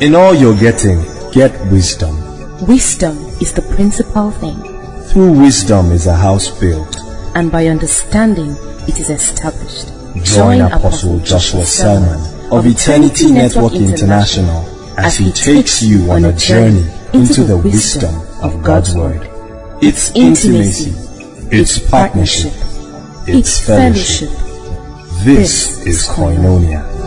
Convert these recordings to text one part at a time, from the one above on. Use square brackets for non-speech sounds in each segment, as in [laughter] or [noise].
In all you're getting, get wisdom. Wisdom is the principal thing, Through wisdom is a house built. and by understanding it is established. Join Apostle Joshua Selman of Eternity Network International as he takes you on a journey into the wisdom of God's Word. It's intimacy, it's partnership, it's fellowship. This is Koinonia.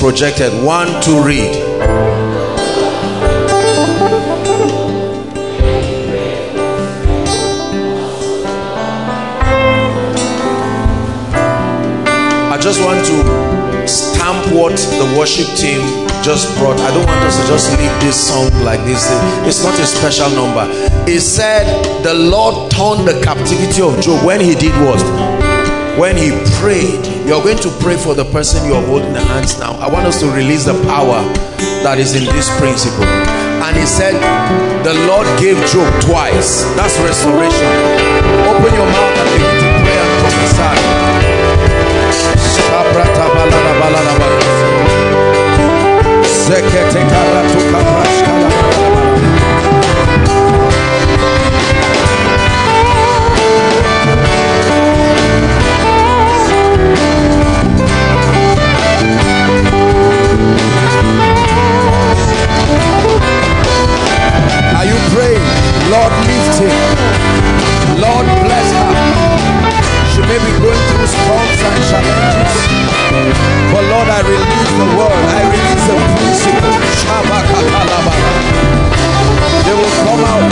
Projected. One, two, read. I just want to stamp what the worship team just brought. I don't want us to just leave this song like this. It's not a special number. It said the Lord turned the captivity of Job when he did what? When he prayed. You're going to pray for the person you're holding the hands now. I want us to release the power that is in this principle. And he said, the Lord gave Job twice. That's restoration. Open your mouth and begin to pray and prophesy. Lord, bless her. She may be going through storms and challenges. But Lord, I release the word. I release the principle. They will come out.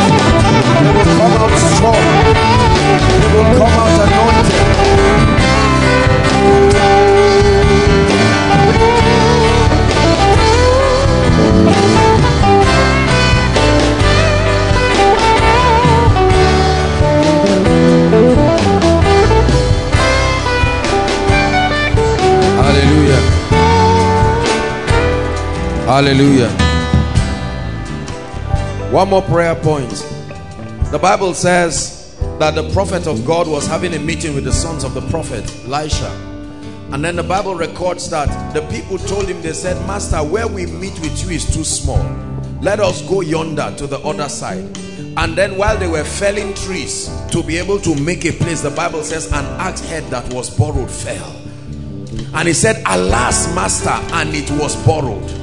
They will come out strong. They will come out anointed. Hallelujah. One more prayer point. The Bible says that the prophet of God was having a meeting with the sons of the prophet Elisha. And then the Bible records that the people told him, they said, Master, where we meet with you is too small. Let us go yonder to the other side. And then while they were felling trees to be able to make a place, the Bible says an axe head that was borrowed fell. And he said, alas, master, and it was borrowed.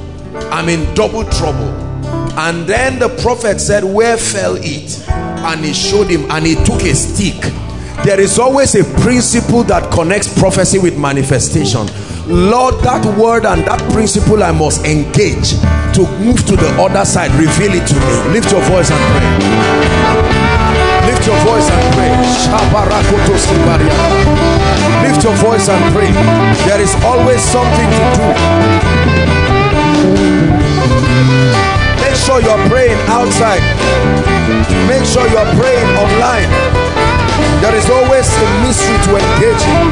I'm in double trouble. And then the prophet said, where fell it? And he showed him and he took a stick. There is always a principle that connects prophecy with manifestation. Lord, that word and that principle I must engage to move to the other side. Reveal it to me. Lift your voice and pray. Lift your voice and pray. Lift your voice and pray. There is always something to do. Sure you're praying outside. Make sure you're praying online. There is always a mystery to engage in.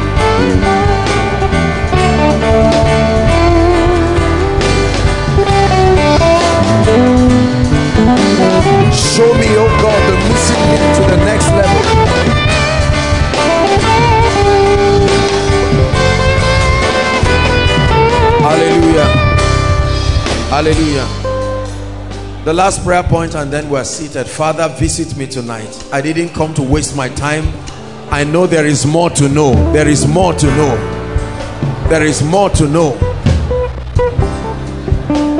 Show me, oh God, the link to the next level. Hallelujah. Hallelujah. The last prayer point and then we're seated. Father, visit me tonight. I didn't come to waste my time. I know there is more to know. There is more to know. There is more to know.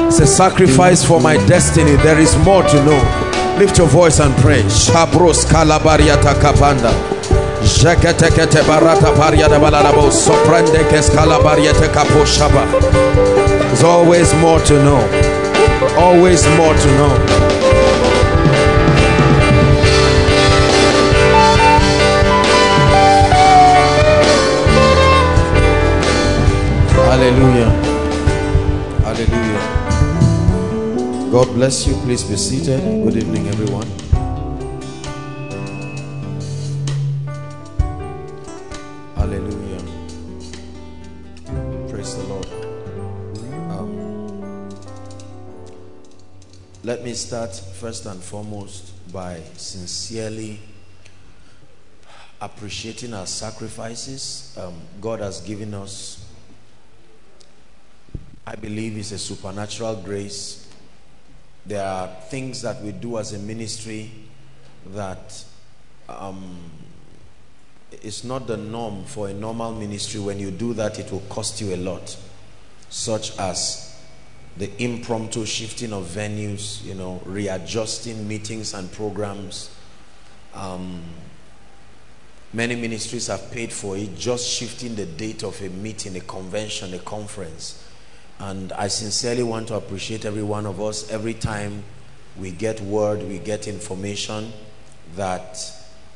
It's a sacrifice for my destiny. There is more to know. Lift your voice and pray. Shabros kalabariata kapanda. Jeketekete barata pariada. Soprende. There's always more to know always more to know. Hallelujah. Hallelujah. God bless you. Please be seated. Good evening, everyone. Me start first and foremost by sincerely appreciating our sacrifices. Um, God has given us, I believe, is a supernatural grace. There are things that we do as a ministry that um, it's not the norm for a normal ministry. When you do that, it will cost you a lot, such as the impromptu shifting of venues, you know, readjusting meetings and programs. Um, many ministries have paid for it, just shifting the date of a meeting, a convention, a conference. And I sincerely want to appreciate every one of us every time we get word, we get information that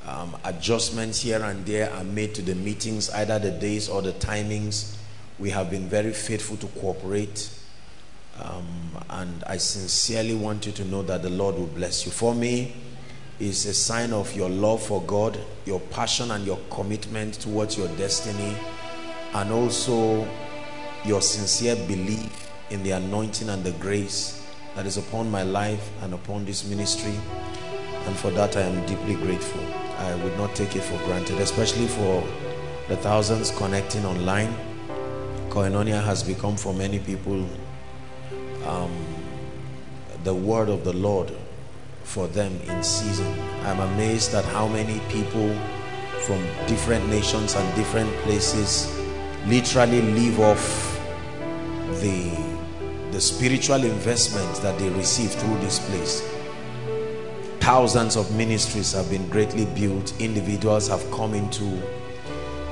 um, adjustments here and there are made to the meetings, either the days or the timings. We have been very faithful to cooperate um, and I sincerely want you to know that the Lord will bless you. For me, it's a sign of your love for God, your passion and your commitment towards your destiny, and also your sincere belief in the anointing and the grace that is upon my life and upon this ministry. And for that, I am deeply grateful. I would not take it for granted, especially for the thousands connecting online. Koinonia has become for many people um, the word of the Lord for them in season. I'm amazed at how many people from different nations and different places literally live off the, the spiritual investment that they receive through this place. Thousands of ministries have been greatly built. Individuals have come into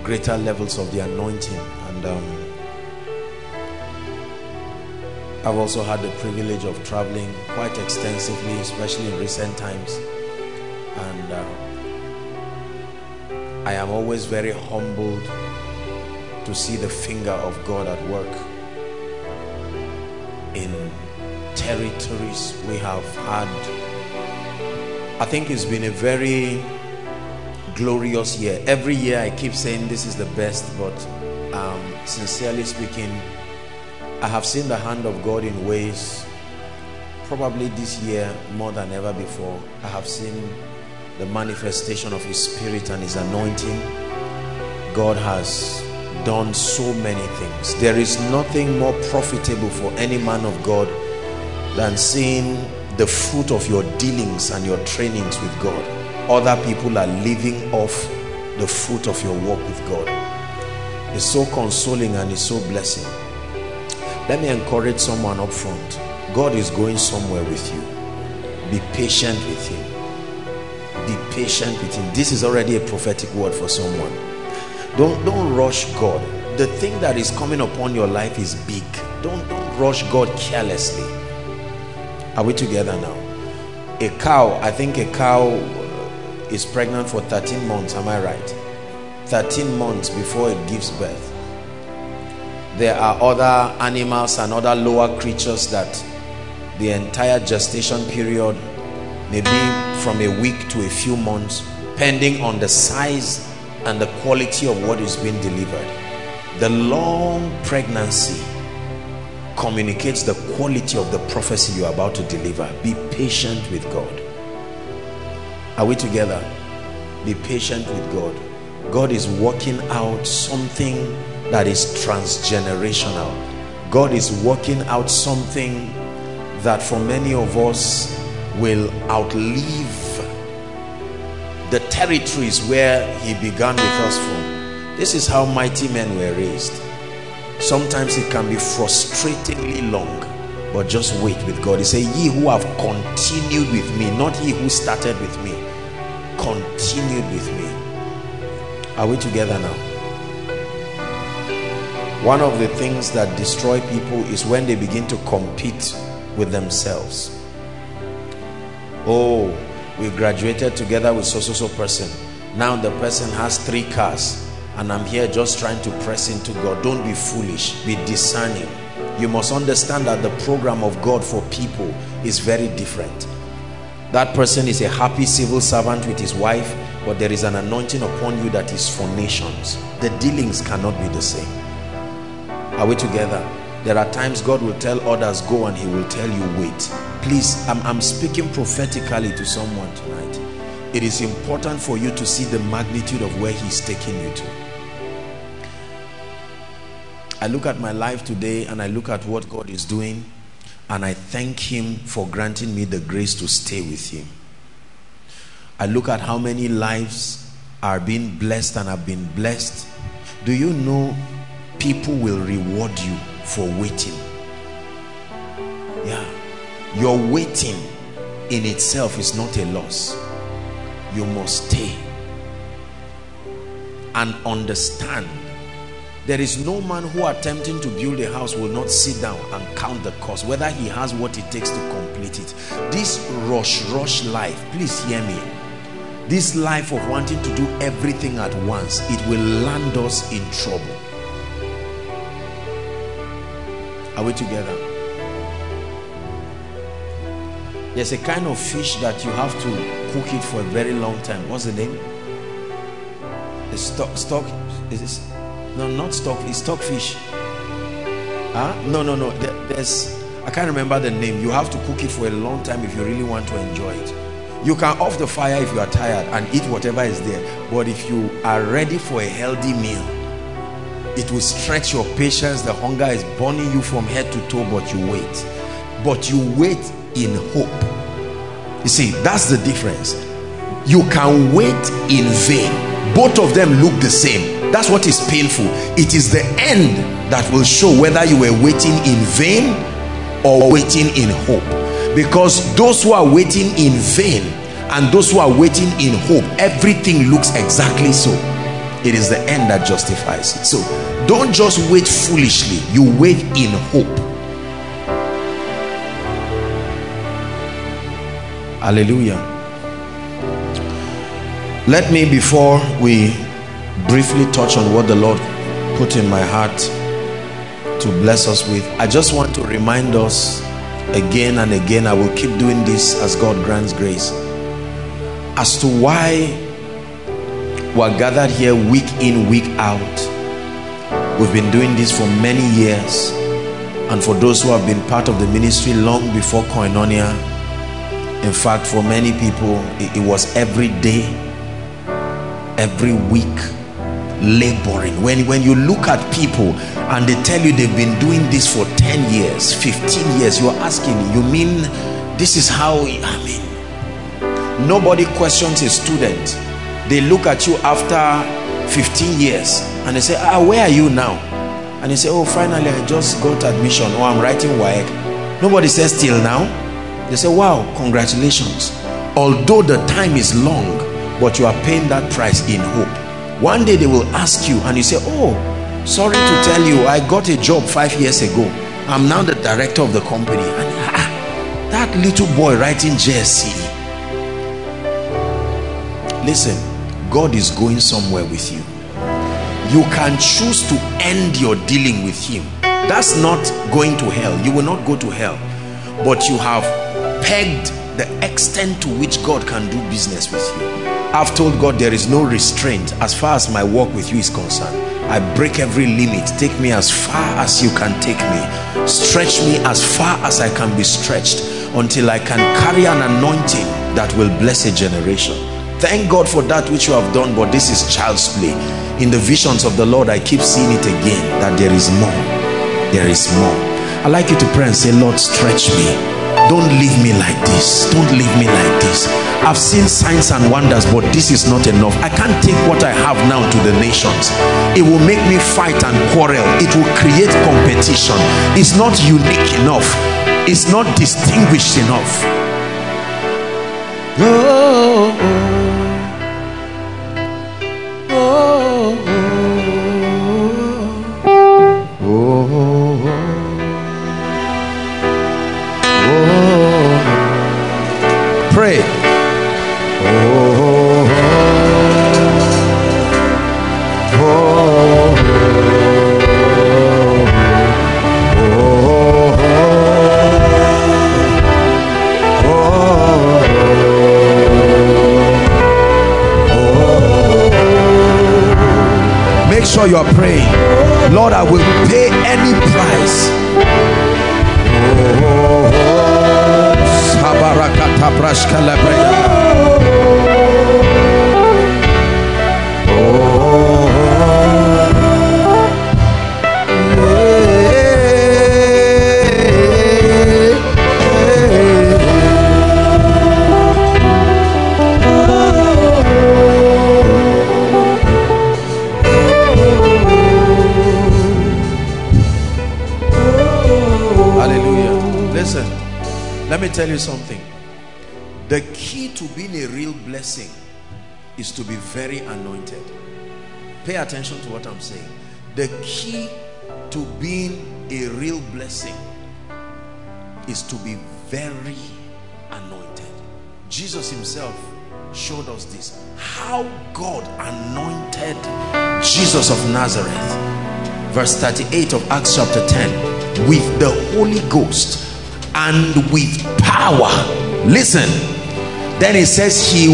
greater levels of the anointing and um, I've also had the privilege of traveling quite extensively, especially in recent times. And uh, I am always very humbled to see the finger of God at work in territories we have had. I think it's been a very glorious year. Every year I keep saying this is the best, but um, sincerely speaking, I have seen the hand of God in ways probably this year more than ever before. I have seen the manifestation of his spirit and his anointing. God has done so many things. There is nothing more profitable for any man of God than seeing the fruit of your dealings and your trainings with God. Other people are living off the fruit of your walk with God. It's so consoling and it's so blessing. Let me encourage someone up front. God is going somewhere with you. Be patient with him. Be patient with him. This is already a prophetic word for someone. Don't don't rush God. The thing that is coming upon your life is big. Don't don't rush God carelessly. Are we together now? A cow, I think a cow is pregnant for 13 months, am I right? 13 months before it gives birth. There are other animals and other lower creatures that the entire gestation period may be from a week to a few months pending on the size and the quality of what is being delivered. The long pregnancy communicates the quality of the prophecy you're about to deliver. Be patient with God. Are we together? Be patient with God. God is working out something that is transgenerational. God is working out something that for many of us will outlive the territories where he began with us from. This is how mighty men were raised. Sometimes it can be frustratingly long, but just wait with God. He said, Ye who have continued with me, not ye who started with me continued with me. Are we together now? One of the things that destroy people is when they begin to compete with themselves. Oh, we graduated together with so so so person. Now the person has three cars and I'm here just trying to press into God. Don't be foolish, be discerning. You must understand that the program of God for people is very different that person is a happy civil servant with his wife but there is an anointing upon you that is for nations the dealings cannot be the same are we together there are times God will tell others go and he will tell you wait please I'm, I'm speaking prophetically to someone tonight it is important for you to see the magnitude of where he's taking you to I look at my life today and I look at what God is doing and I thank him for granting me the grace to stay with him. I look at how many lives are being blessed and have been blessed. Do you know people will reward you for waiting? Yeah. Your waiting in itself is not a loss. You must stay and understand there is no man who attempting to build a house will not sit down and count the cost, whether he has what it takes to complete it. This rush, rush life, please hear me. This life of wanting to do everything at once, it will land us in trouble. Are we together? There's a kind of fish that you have to cook it for a very long time. What's the name? The stock, stock, is this? No, not stock. It's stockfish. Huh? No, no, no. there's, I can't remember the name. You have to cook it for a long time if you really want to enjoy it. You can off the fire if you are tired and eat whatever is there. But if you are ready for a healthy meal, it will stretch your patience. The hunger is burning you from head to toe, but you wait. But you wait in hope. You see, that's the difference. You can wait in vain. Both of them look the same that's what is painful it is the end that will show whether you were waiting in vain or waiting in hope because those who are waiting in vain and those who are waiting in hope everything looks exactly so it is the end that justifies it. So don't just wait foolishly. You wait in hope. Hallelujah. Let me before we briefly touch on what the Lord put in my heart to bless us with. I just want to remind us again and again, I will keep doing this as God grants grace, as to why we're gathered here week in, week out. We've been doing this for many years. And for those who have been part of the ministry long before Koinonia, in fact, for many people, it, it was every day, every week, laboring when when you look at people and they tell you they've been doing this for 10 years 15 years you're asking you mean this is how I mean nobody questions a student they look at you after 15 years and they say ah where are you now? And they say oh finally I just got admission. Oh, I'm writing WAEC nobody says till now. They say wow congratulations. Although the time is long but you are paying that price in hope. One day they will ask you and you say oh sorry to tell you I got a job five years ago. I'm now the director of the company. And ah, that little boy writing JSC listen God is going somewhere with you. You can choose to end your dealing with him. That's not going to hell. You will not go to hell. But you have pegged the extent to which God can do business with you. I've told God there is no restraint as far as my work with you is concerned. I break every limit. Take me as far as you can take me. Stretch me as far as I can be stretched until I can carry an anointing that will bless a generation thank God for that which you have done but this is child's play. In the visions of the Lord I keep seeing it again that there is more. There is more. I like you to pray and say Lord stretch me. Don't leave me like this. Don't leave me like this. I've seen signs and wonders but this is not enough. I can't take what I have now to the nations. It will make me fight and quarrel. It will create competition. It's not unique enough. It's not distinguished enough you blessing is to be very anointed. Pay attention to what I'm saying. The key to being a real blessing is to be very anointed. Jesus himself showed us this how God anointed Jesus of Nazareth. Verse 38 of Acts chapter 10 with the Holy Ghost and with power. Listen then it says he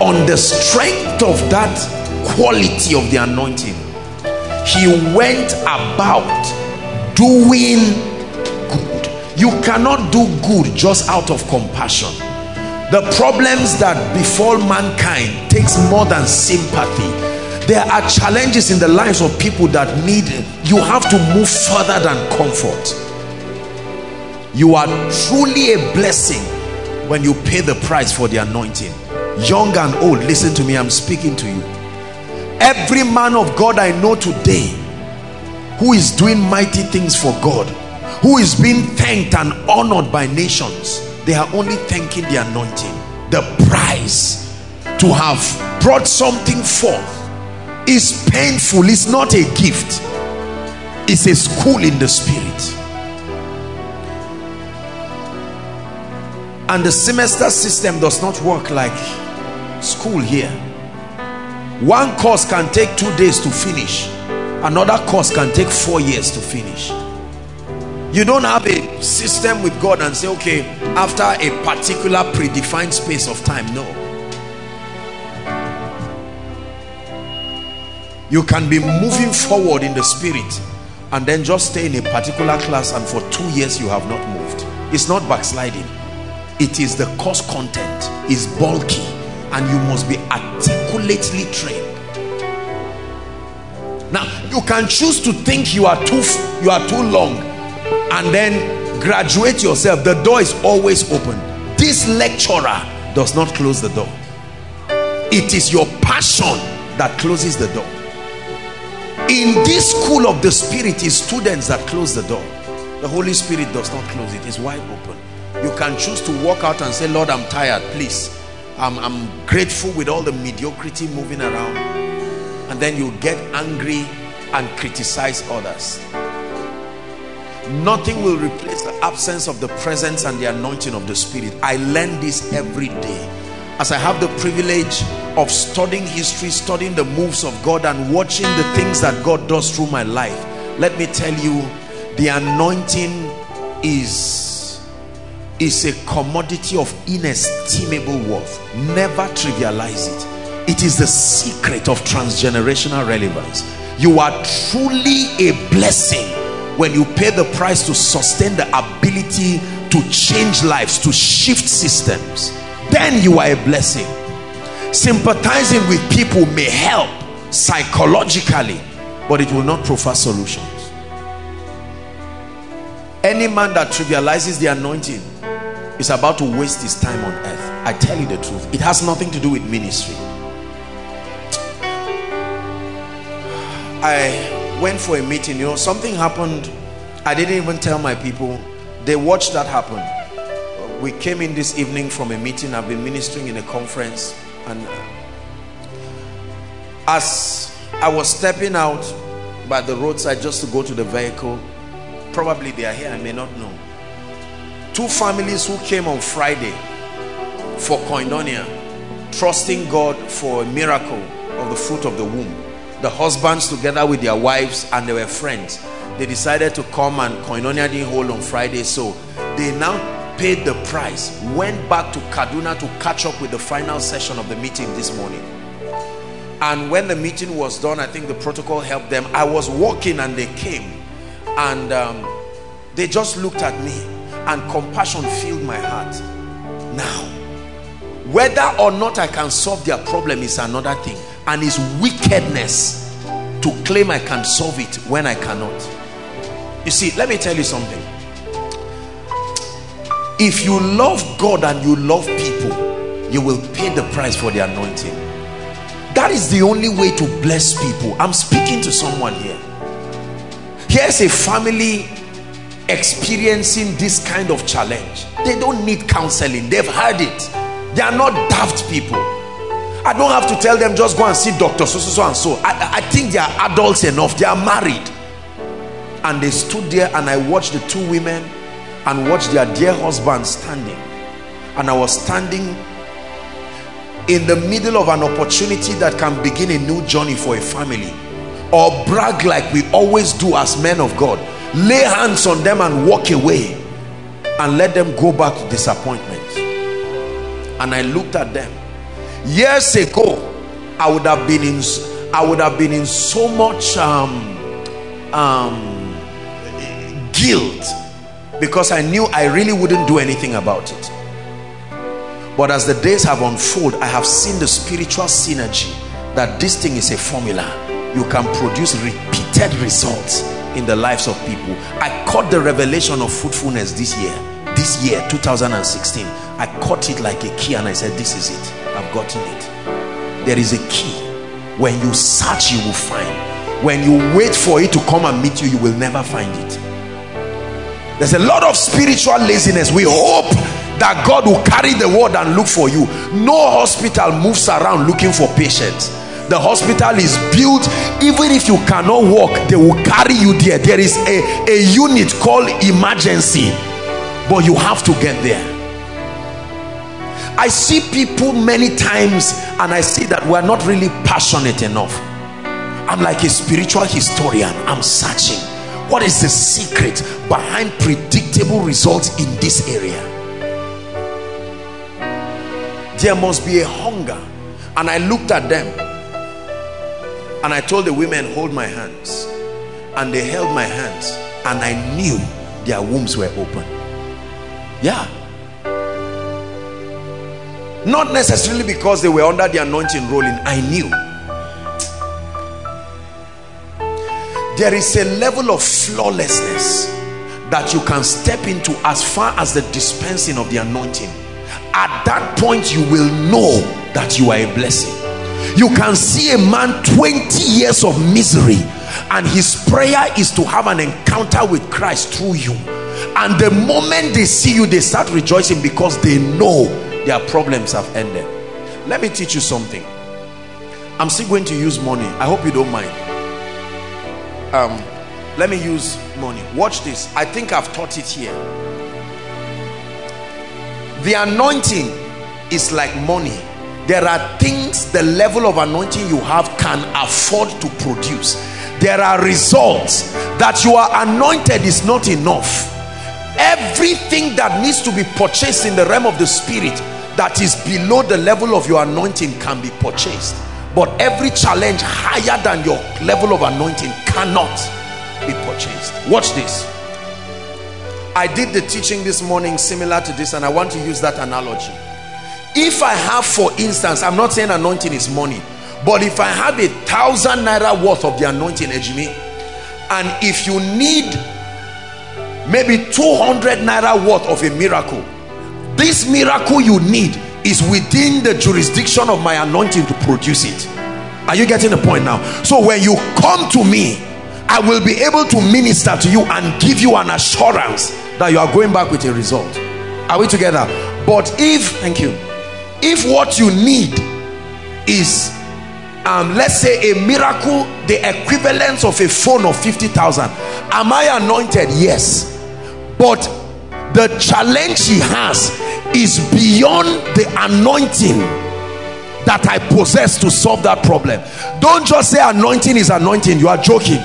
on the strength of that quality of the anointing he went about doing good. You cannot do good just out of compassion. The problems that befall mankind takes more than sympathy. There are challenges in the lives of people that need you have to move further than comfort. You are truly a blessing when you pay the price for the anointing. Young and old listen to me i'm speaking to you. Every man of god i know today who is doing mighty things for god who is being thanked and honored by nations they are only thanking the anointing the price to have brought something forth. Is painful it's not a gift it's a school in the spirit and the semester system does not work like school here. One course can take two days to finish. Another course can take four years to finish. You don't have a system with God and say okay after a particular predefined space of time no. You can be moving forward in the spirit and then just stay in a particular class and for two years you have not moved. It's not backsliding it is the course content is bulky and you must be articulately trained. Now you can choose to think you are too you are too long and then graduate yourself. The door is always open. This lecturer does not close the door. It is your passion that closes the door. In this school of the spirit is students that close the door. The holy spirit does not close it it's wide open you can choose to walk out and say lord i'm tired please. I'm, I'm grateful with all the mediocrity moving around. And then you get angry and criticize others. Nothing will replace the absence of the presence and the anointing of the spirit. I learn this every day. As i have the privilege of studying history studying the moves of god and watching the things that god does through my life let me tell you the anointing is is a commodity of inestimable worth. Never trivialize it. It is the secret of transgenerational relevance. You are truly a blessing when you pay the price to sustain the ability to change lives to shift systems. Then you are a blessing. Sympathizing with people may help psychologically but it will not provide solutions. Any man that trivializes the anointing is about to waste his time on earth. I tell you the truth. It has nothing to do with ministry. I went for a meeting. You know something happened. I didn't even tell my people. They watched that happen. We came in this evening from a meeting. I've been ministering in a conference. And as i was stepping out by the roadside just to go to the vehicle probably they are here i may not know two families who came on friday for koinonia trusting god for a miracle of the fruit of the womb. The husbands together with their wives and they were friends they decided to come and koinonia didn't hold on friday so they now paid the price went back to kaduna to catch up with the final session of the meeting this morning. And when the meeting was done i think the protocol helped them. I was walking and they came and um, they just looked at me and compassion filled my heart. Now whether or not i can solve their problem is another thing and it's wickedness to claim i can solve it when i cannot. You see let me tell you something. If you love god and you love people you will pay the price for the anointing. That is the only way to bless people. I'm speaking to someone here. Here's a family experiencing this kind of challenge. They don't need counseling. They've heard it. They are not daft people. I don't have to tell them just go and see doctor so so so and so. I, I think they are adults enough. They are married. And they stood there and i watched the two women and watched their dear husband standing. And i was standing in the middle of an opportunity that can begin a new journey for a family or brag like we always do as men of God lay hands on them and walk away and let them go back to disappointment. And I looked at them. Years ago I would have been in I would have been in so much um, um, guilt because I knew I really wouldn't do anything about it. But as the days have unfolded I have seen the spiritual synergy that this thing is a formula. You can produce repeated results in the lives of people. I caught the revelation of fruitfulness this year this year 2016 i caught it like a key and i said this is it. I've gotten it. There is a key. When you search you will find. When you wait for it to come and meet you you will never find it. There's a lot of spiritual laziness. We hope that god will carry the word and look for you. No hospital moves around looking for patients the hospital is built. Even if you cannot walk they will carry you there. There is a a unit called emergency. But you have to get there. I see people many times and I see that we're not really passionate enough. I'm like a spiritual historian. I'm searching. What is the secret behind predictable results in this area? There must be a hunger. And I looked at them and I told the women hold my hands. And they held my hands and I knew their wombs were open. Yeah. Not necessarily because they were under the anointing rolling I knew. There is a level of flawlessness that you can step into as far as the dispensing of the anointing. At that point you will know that you are a blessing you can see a man 20 years of misery and his prayer is to have an encounter with Christ through you. And the moment they see you they start rejoicing because they know their problems have ended. Let me teach you something. I'm still going to use money. I hope you don't mind. Um let me use money. Watch this. I think I've taught it here. The anointing is like money there are things the level of anointing you have can afford to produce. There are results that you are anointed is not enough. Everything that needs to be purchased in the realm of the spirit that is below the level of your anointing can be purchased. But every challenge higher than your level of anointing cannot be purchased. Watch this. I did the teaching this morning similar to this and I want to use that analogy if I have for instance I'm not saying anointing is money but if I have a thousand naira worth of the anointing Ejimi and if you need maybe 200 naira worth of a miracle this miracle you need is within the jurisdiction of my anointing to produce it. Are you getting the point now? So when you come to me I will be able to minister to you and give you an assurance that you are going back with a result. Are we together? But if thank you if what you need is um, let's say a miracle the equivalence of a phone of 50,000 am I anointed? Yes. But the challenge he has is beyond the anointing that I possess to solve that problem. Don't just say anointing is anointing you are joking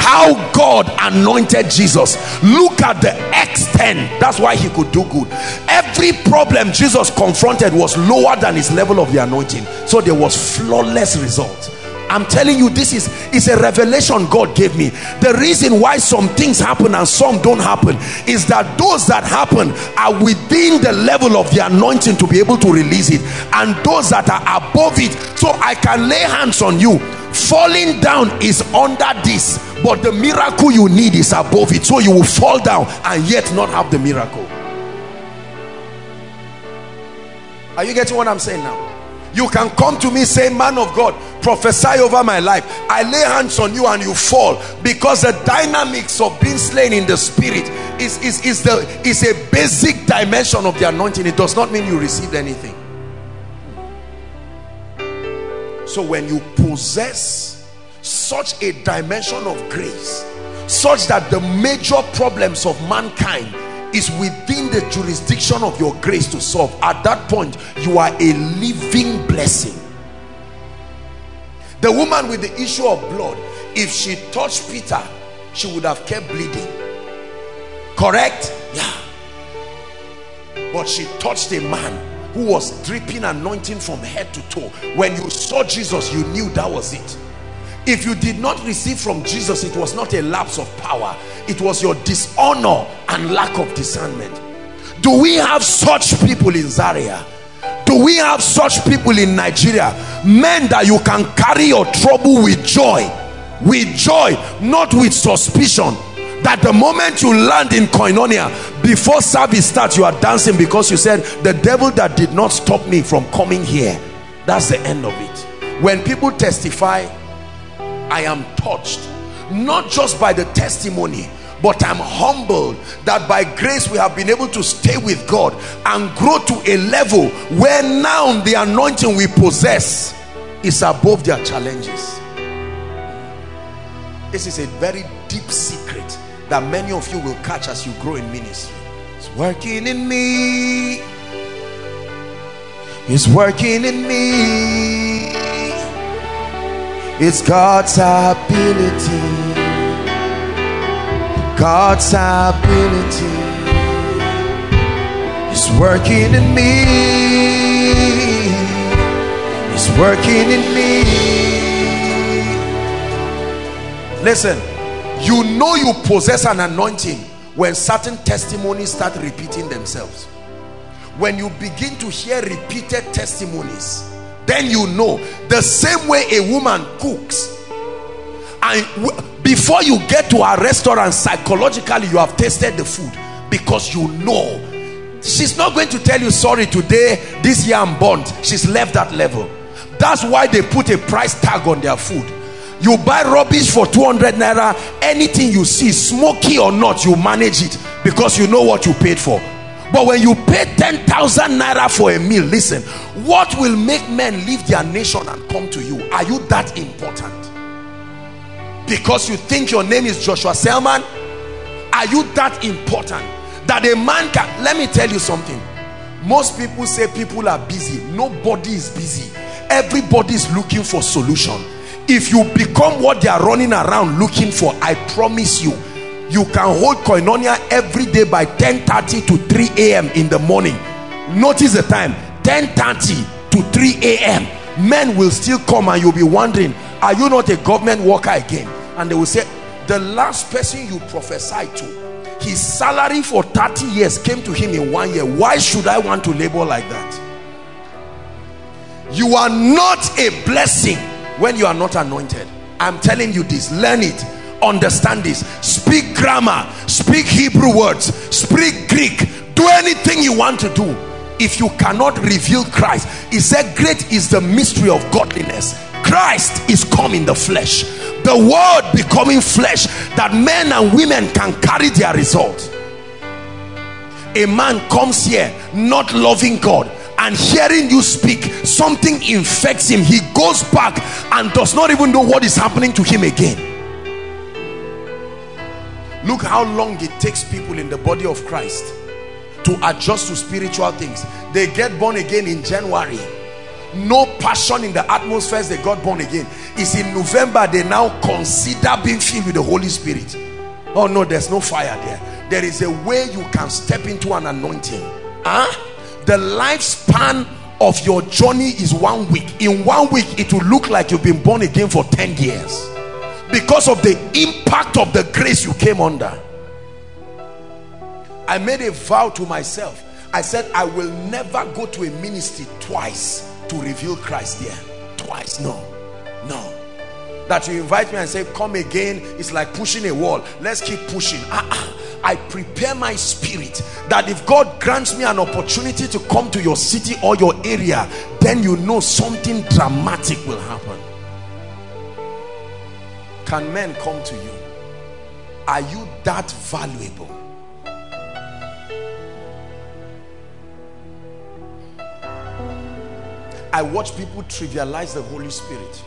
how God anointed Jesus. Look at the extent. That's why he could do good. Every problem Jesus confronted was lower than his level of the anointing. So there was flawless result. I'm telling you this is is a revelation God gave me. The reason why some things happen and some don't happen is that those that happen are within the level of the anointing to be able to release it and those that are above it. So I can lay hands on you falling down is under this but the miracle you need is above it. So you will fall down and yet not have the miracle. Are you getting what i'm saying now? You can come to me say man of god prophesy over my life. I lay hands on you and you fall because the dynamics of being slain in the spirit is is is the is a basic dimension of the anointing. It does not mean you received anything so when you possess such a dimension of grace such that the major problems of mankind is within the jurisdiction of your grace to solve at that point you are a living blessing. The woman with the issue of blood if she touched Peter she would have kept bleeding. Correct? Yeah. But she touched a man who was dripping anointing from head to toe. When you saw jesus you knew that was it. If you did not receive from jesus it was not a lapse of power. It was your dishonor and lack of discernment. Do we have such people in zaria? Do we have such people in nigeria? Men that you can carry your trouble with joy. With joy not with suspicion that the moment you land in koinonia before service starts you are dancing because you said the devil that did not stop me from coming here. That's the end of it. When people testify i am touched not just by the testimony but i'm humbled that by grace we have been able to stay with god and grow to a level where now the anointing we possess is above their challenges. This is a very deep secret that many of you will catch as you grow in ministry. It's working in me. It's working in me. It's God's ability. God's ability. Is working in me. It's working in me. Listen you know you possess an anointing when certain testimonies start repeating themselves. When you begin to hear repeated testimonies then you know the same way a woman cooks. And before you get to our restaurant psychologically you have tasted the food because you know. She's not going to tell you sorry today this year I'm burnt. She's left that level. That's why they put a price tag on their food you buy rubbish for 200 naira anything you see smoky or not you manage it because you know what you paid for. But when you pay 10,000 naira for a meal listen what will make men leave their nation and come to you? Are you that important? Because you think your name is Joshua Selman? Are you that important? That a man can let me tell you something. Most people say people are busy. Nobody is busy. Everybody is looking for solution if you become what they are running around looking for i promise you you can hold koinonia every day by 10:30 to 3 a.m in the morning. Notice the time 10:30 to 3 a.m men will still come and you'll be wondering are you not a government worker again? And they will say the last person you prophesied to his salary for 30 years came to him in one year. Why should i want to labor like that? You are not a blessing when you are not anointed i'm telling you this learn it understand this. Speak grammar speak hebrew words speak greek do anything you want to do. If you cannot reveal christ he said great is the mystery of godliness. Christ is come in the flesh. The word becoming flesh that men and women can carry their result. A man comes here not loving god and hearing you speak something infects him. He goes back and does not even know what is happening to him again. Look how long it takes people in the body of Christ to adjust to spiritual things. They get born again in January. No passion in the atmosphere they got born again. It's in November they now consider being filled with the Holy Spirit. Oh no there's no fire there. There is a way you can step into an anointing. Huh the lifespan of your journey is one week. In one week it will look like you've been born again for 10 years. Because of the impact of the grace you came under. I made a vow to myself. I said I will never go to a ministry twice to reveal Christ there twice. No. No that you invite me and say come again it's like pushing a wall. Let's keep pushing. Uh -uh. I prepare my spirit that if God grants me an opportunity to come to your city or your area then you know something dramatic will happen. Can men come to you? Are you that valuable? I watch people trivialize the Holy Spirit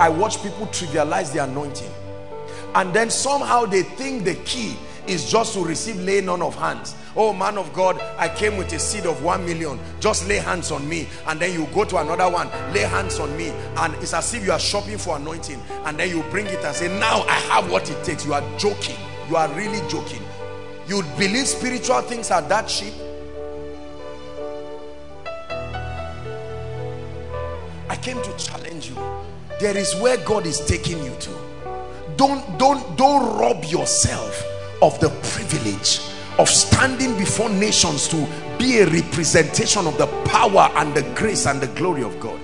I watch people trivialize the anointing. And then somehow they think the key is just to receive laying on of hands. Oh man of God I came with a seed of one million. Just lay hands on me and then you go to another one. Lay hands on me. And it's as if you are shopping for anointing and then you bring it and say now I have what it takes. You are joking. You are really joking. You believe spiritual things are that cheap? I came to challenge you there is where God is taking you to. Don't don't don't rob yourself of the privilege of standing before nations to be a representation of the power and the grace and the glory of God.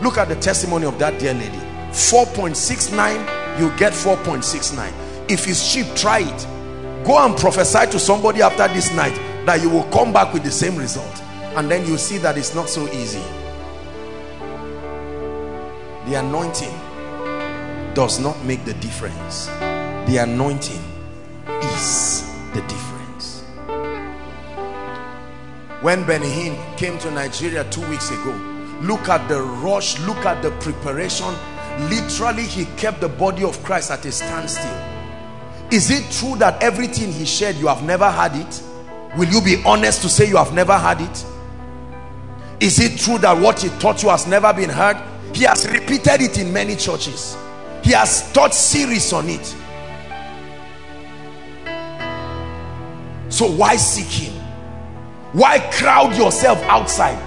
Look at the testimony of that dear lady. 4.69 you get 4.69 if it's cheap try it. Go and prophesy to somebody after this night that you will come back with the same result. And then you see that it's not so easy the anointing does not make the difference. The anointing is the difference. When Benny came to Nigeria two weeks ago look at the rush look at the preparation. Literally he kept the body of Christ at a standstill. Is it true that everything he shared you have never had it? Will you be honest to say you have never had it? Is it true that what he taught you has never been heard he has repeated it in many churches. He has taught series on it. So why seek him? Why crowd yourself outside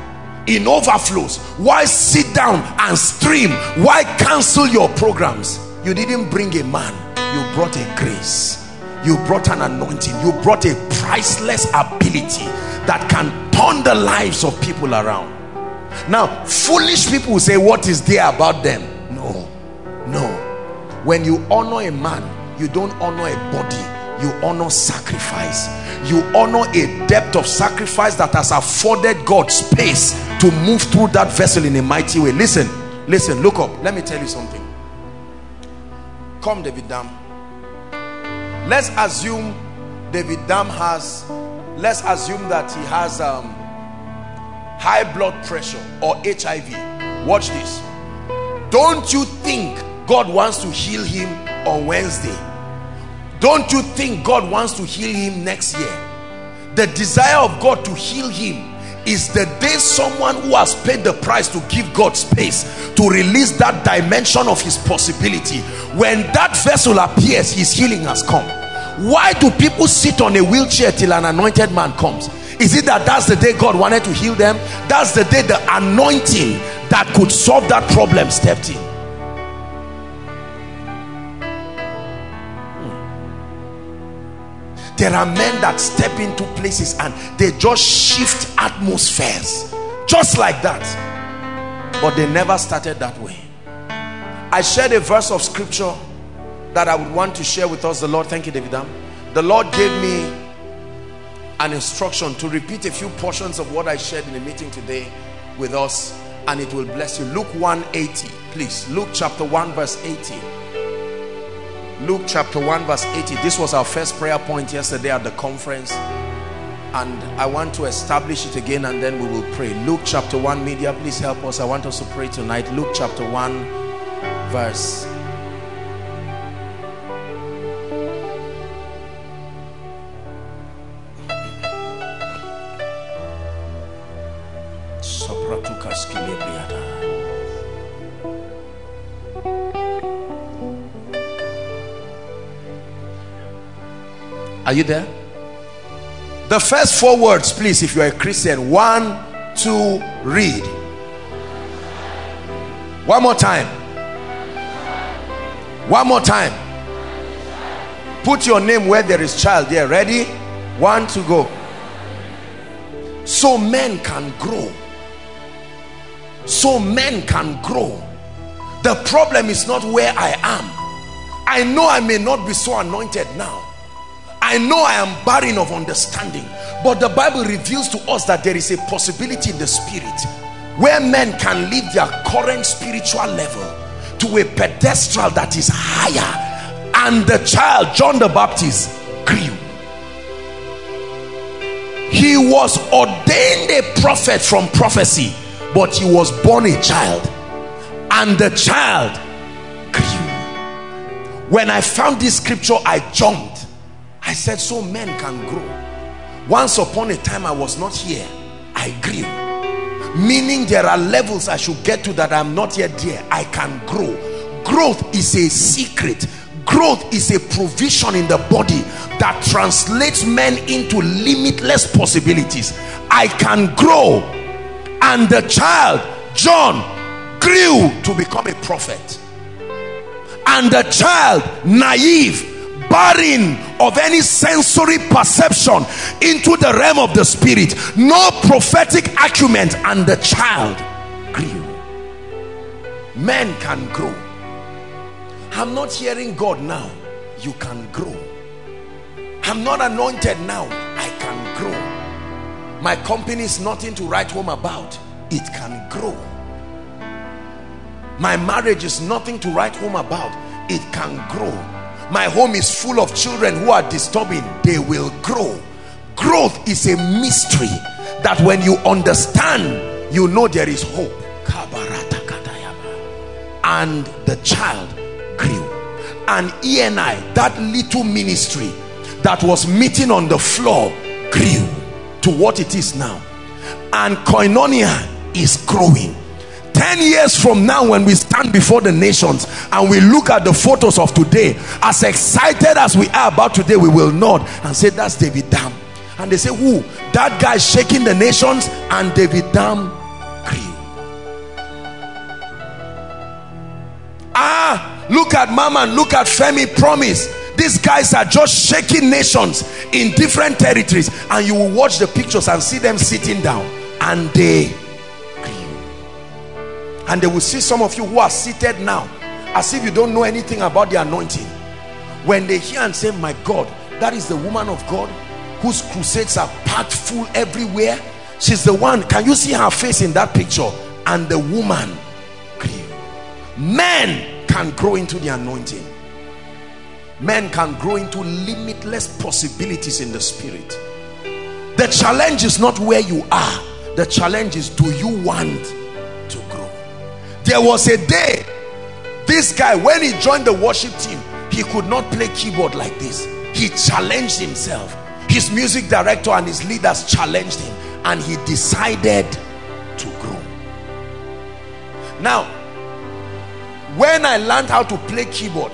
in overflows? Why sit down and stream? Why cancel your programs? You didn't bring a man. You brought a grace. You brought an anointing. You brought a priceless ability that can turn the lives of people around now foolish people say what is there about them? No no. When you honor a man you don't honor a body. You honor sacrifice. You honor a depth of sacrifice that has afforded God space to move through that vessel in a mighty way. Listen listen look up. Let me tell you something. Come David Dam. Let's assume David Dam has let's assume that he has um, high blood pressure or HIV watch this. Don't you think God wants to heal him on Wednesday? Don't you think God wants to heal him next year? The desire of God to heal him is the day someone who has paid the price to give God space to release that dimension of his possibility. When that vessel appears his healing has come. Why do people sit on a wheelchair till an anointed man comes is it that that's the day God wanted to heal them? That's the day the anointing that could solve that problem stepped in. There are men that step into places and they just shift atmospheres just like that. But they never started that way. I shared a verse of scripture that I would want to share with us. The Lord thank you David the Lord gave me an instruction to repeat a few portions of what I shared in the meeting today with us and it will bless you. Luke 180 please. Luke chapter 1 verse 80 Luke chapter 1 verse 80 this was our first prayer point yesterday at the conference and I want to establish it again and then we will pray. Luke chapter 1 media please help us. I want us to pray tonight. Luke chapter 1 verse Are you there? The first four words, please, if you are a Christian. One, two, read. One more time. One more time. Put your name where there is child there. Ready? One to go. So men can grow. So men can grow. The problem is not where I am. I know I may not be so anointed now I know I am barren of understanding but the Bible reveals to us that there is a possibility in the spirit where men can leave their current spiritual level to a pedestal that is higher. And the child John the Baptist grew. He was ordained a prophet from prophecy but he was born a child. And the child grew. When I found this scripture I jumped I said, so men can grow. Once upon a time, I was not here. I grew. Meaning there are levels I should get to that I'm not yet there. I can grow. Growth is a secret. Growth is a provision in the body that translates men into limitless possibilities. I can grow. And the child, John, grew to become a prophet. And the child, naive, barren of any sensory perception into the realm of the spirit. No prophetic acumen and the child grew men can grow. I'm not hearing god now. You can grow. I'm not anointed now. I can grow. My company is nothing to write home about. It can grow. My marriage is nothing to write home about. It can grow my home is full of children who are disturbing. They will grow. Growth is a mystery that when you understand you know there is hope. And the child grew. And ENI that little ministry that was meeting on the floor grew to what it is now. And koinonia is growing 10 years from now when we stand before the nations and we look at the photos of today as excited as we are about today we will nod and say that's David Dam. And they say who? That guy shaking the nations and David Dam grew ah look at Mama look at Femi Promise. These guys are just shaking nations in different territories. And you will watch the pictures and see them sitting down. And they and they will see some of you who are seated now as if you don't know anything about the anointing. When they hear and say my God that is the woman of God whose crusades are packed full everywhere. She's the one. Can you see her face in that picture? And the woman grew. Men can grow into the anointing. Men can grow into limitless possibilities in the spirit. The challenge is not where you are. The challenge is do you want there was a day this guy when he joined the worship team he could not play keyboard like this. He challenged himself. His music director and his leaders challenged him and he decided to grow now when i learned how to play keyboard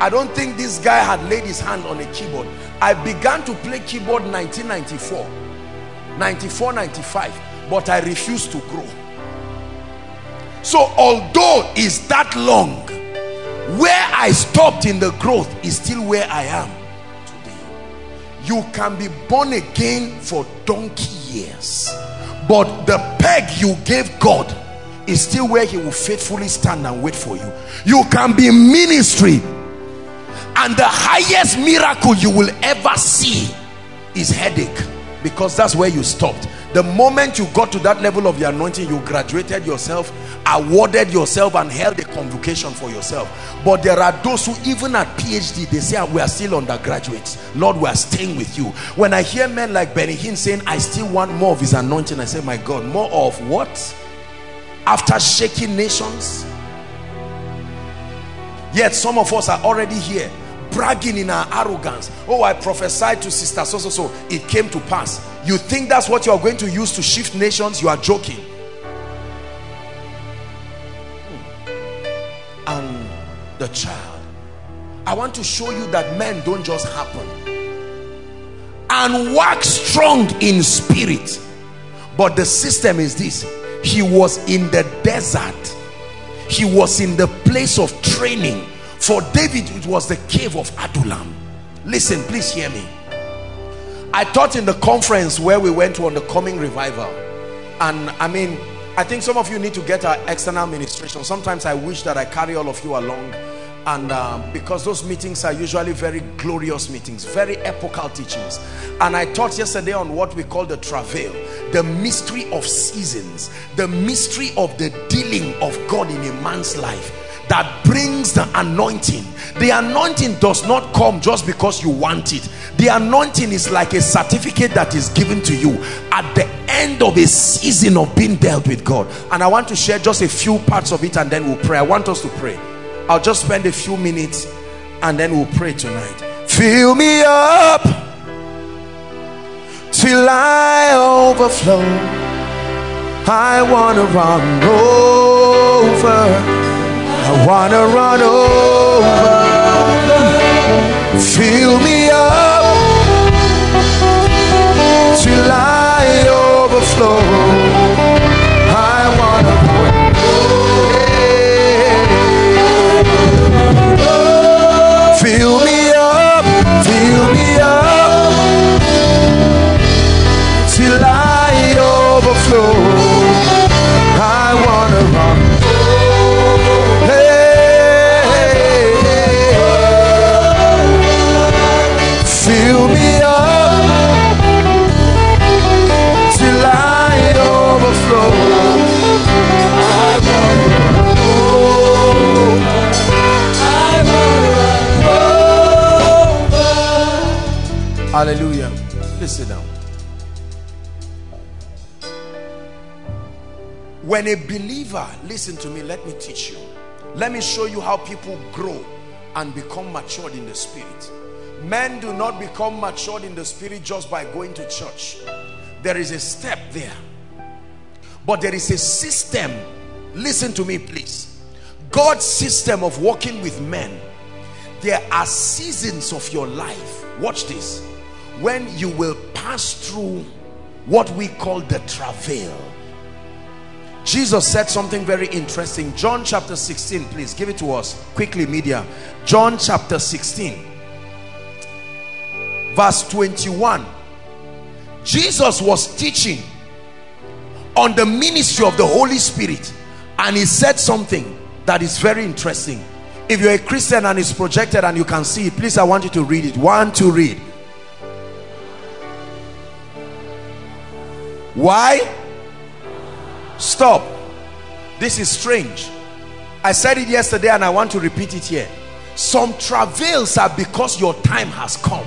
i don't think this guy had laid his hand on a keyboard. I began to play keyboard 1994 94 95 but i refused to grow so although is that long where i stopped in the growth is still where i am today. you can be born again for donkey years but the peg you gave God is still where he will faithfully stand and wait for you you can be ministry and the highest miracle you will ever see is headache because that's where you stopped. The moment you got to that level of the anointing you graduated yourself awarded yourself and held a convocation for yourself. But there are those who even at phd they say ah, we are still undergraduates. Lord we are staying with you. When i hear men like benny hinn saying i still want more of his anointing i say my god more of what? After shaking nations. Yet some of us are already here bragging in our arrogance. Oh i prophesied to sister so so so it came to pass. You think that's what you are going to use to shift nations? You are joking. Hmm. and the child. I want to show you that men don't just happen. And work strong in spirit. But the system is this. He was in the desert. He was in the place of training for David, it was the cave of Adullam. Listen, please hear me. I taught in the conference where we went to on the coming revival. And I mean, I think some of you need to get our external ministration. Sometimes I wish that I carry all of you along. And uh, because those meetings are usually very glorious meetings, very epochal teachings. And I taught yesterday on what we call the travail, the mystery of seasons, the mystery of the dealing of God in a man's life that brings the anointing. The anointing does not come just because you want it. The anointing is like a certificate that is given to you at the end of a season of being dealt with God. And I want to share just a few parts of it and then we'll pray. I want us to pray. I'll just spend a few minutes and then we'll pray tonight. Fill me up till I overflow. I want to run over I wanna run over. Fill me listen to me, let me teach you. Let me show you how people grow and become matured in the spirit. Men do not become matured in the spirit just by going to church. There is a step there. But there is a system. Listen to me, please. God's system of working with men. There are seasons of your life. Watch this when you will pass through what we call the travail Jesus said something very interesting. John chapter 16 please give it to us quickly media. John chapter 16 verse 21 Jesus was teaching on the ministry of the Holy Spirit and he said something that is very interesting. If you're a Christian and it's projected and you can see it please I want you to read it. One to read. Why stop. This is strange. I said it yesterday and I want to repeat it here. Some travails are because your time has come.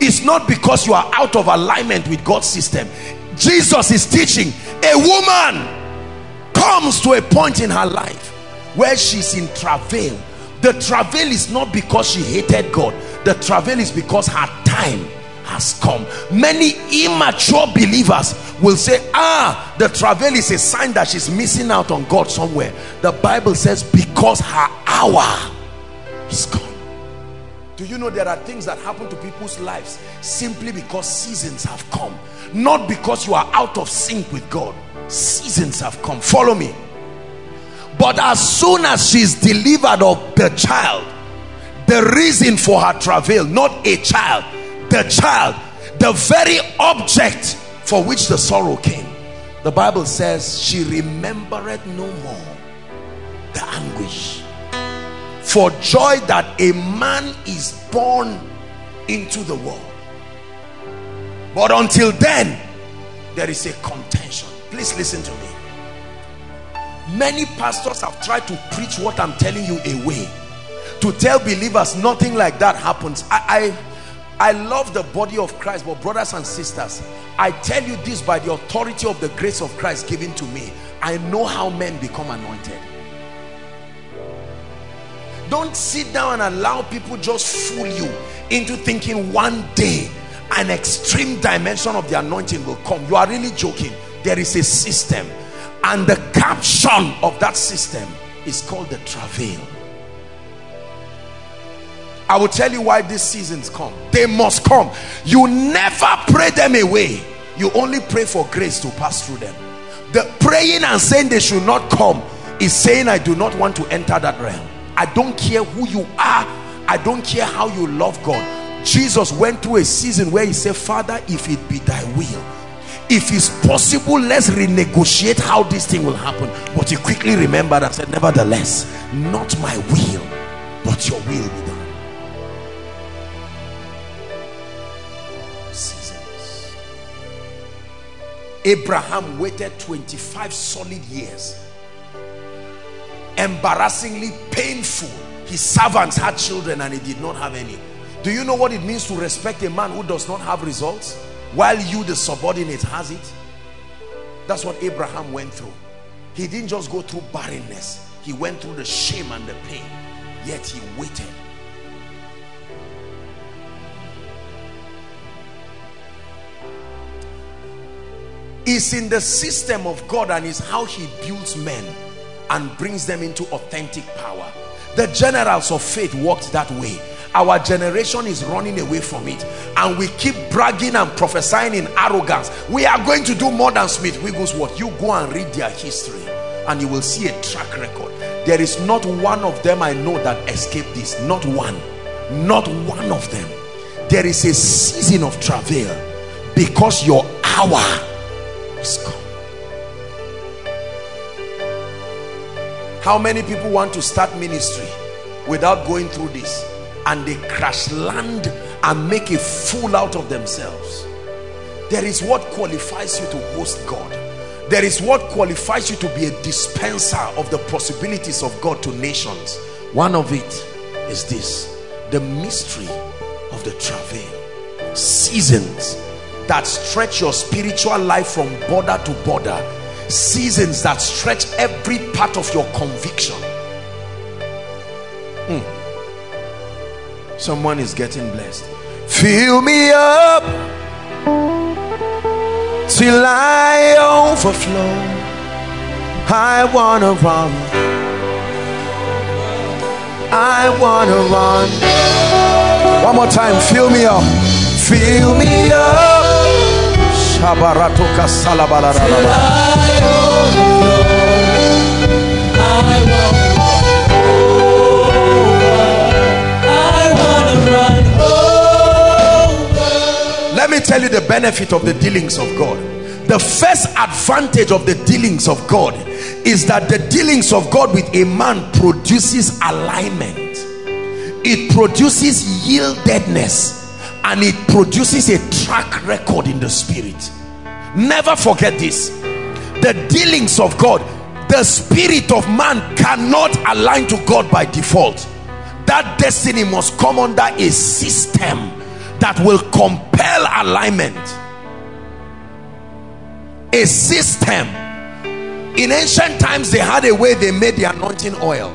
It's not because you are out of alignment with God's system. Jesus is teaching a woman comes to a point in her life where she's in travail. The travail is not because she hated God. The travail is because her time has come. Many immature believers will say ah the travail is a sign that she's missing out on God somewhere. The Bible says because her hour is come do you know there are things that happen to people's lives simply because seasons have come? Not because you are out of sync with God. Seasons have come. Follow me. But as soon as she's delivered of the child the reason for her travail not a child the child the very object for which the sorrow came. The bible says she remembered no more the anguish. For joy that a man is born into the world. But until then there is a contention. Please listen to me. Many pastors have tried to preach what i'm telling you away. To tell believers nothing like that happens. I i, I love the body of christ but brothers and sisters i tell you this by the authority of the grace of christ given to me. I know how men become anointed. Don't sit down and allow people just fool you into thinking one day an extreme dimension of the anointing will come. You are really joking. There is a system and the caption of that system is called the travail I will tell you why these seasons come. They must come. You never pray them away. You only pray for grace to pass through them. The praying and saying they should not come is saying I do not want to enter that realm. I don't care who you are. I don't care how you love God. Jesus went through a season where he said father if it be thy will if it's possible let's renegotiate how this thing will happen. But he quickly remembered and said nevertheless not my will but your will be done Abraham waited 25 solid years. Embarrassingly painful. His servants had children and he did not have any. Do you know what it means to respect a man who does not have results while you the subordinate has it? That's what Abraham went through. He didn't just go through barrenness. He went through the shame and the pain. Yet he waited is in the system of God and is how he builds men and brings them into authentic power. The generals of faith walked that way. Our generation is running away from it. And we keep bragging and prophesying in arrogance. We are going to do more than Smith Wigglesworth. You go and read their history and you will see a track record. There is not one of them I know that escaped this. Not one. Not one of them. There is a season of travail because your hour come how many people want to start ministry without going through this? And they crash land and make a fool out of themselves. There is what qualifies you to host God. There is what qualifies you to be a dispenser of the possibilities of God to nations. One of it is this. The mystery of the travail. Seasons that stretch your spiritual life from border to border seasons that stretch every part of your conviction mm. Someone is getting blessed. Fill me up till I overflow. I wanna run. I wanna run. One more time. Fill me up. Fill me up. Let me tell you the benefit of the dealings of God. The first advantage of the dealings of God is that the dealings of God with a man produces alignment. It produces yieldedness and it produces a track record in the spirit. Never forget this. The dealings of God the spirit of man cannot align to God by default. That destiny must come under a system that will compel alignment. A system. In ancient times they had a way they made the anointing oil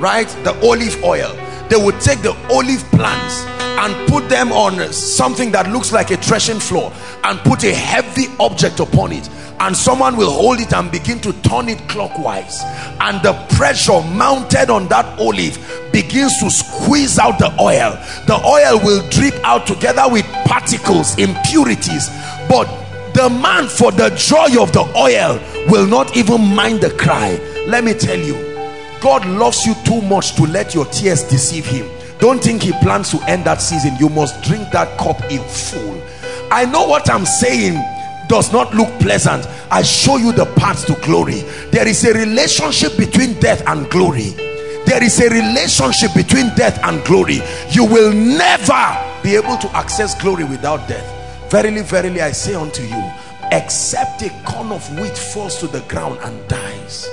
right? The olive oil they would take the olive plants and put them on something that looks like a threshing floor and put a heavy object upon it. And someone will hold it and begin to turn it clockwise. And the pressure mounted on that olive begins to squeeze out the oil. The oil will drip out together with particles impurities. But the man for the joy of the oil will not even mind the cry. Let me tell you God loves you too much to let your tears deceive him. Don't think he plans to end that season. You must drink that cup in full. I know what I'm saying does not look pleasant. I show you the path to glory. There is a relationship between death and glory. There is a relationship between death and glory. You will never be able to access glory without death. Verily verily i say unto you except a corn of wheat falls to the ground and dies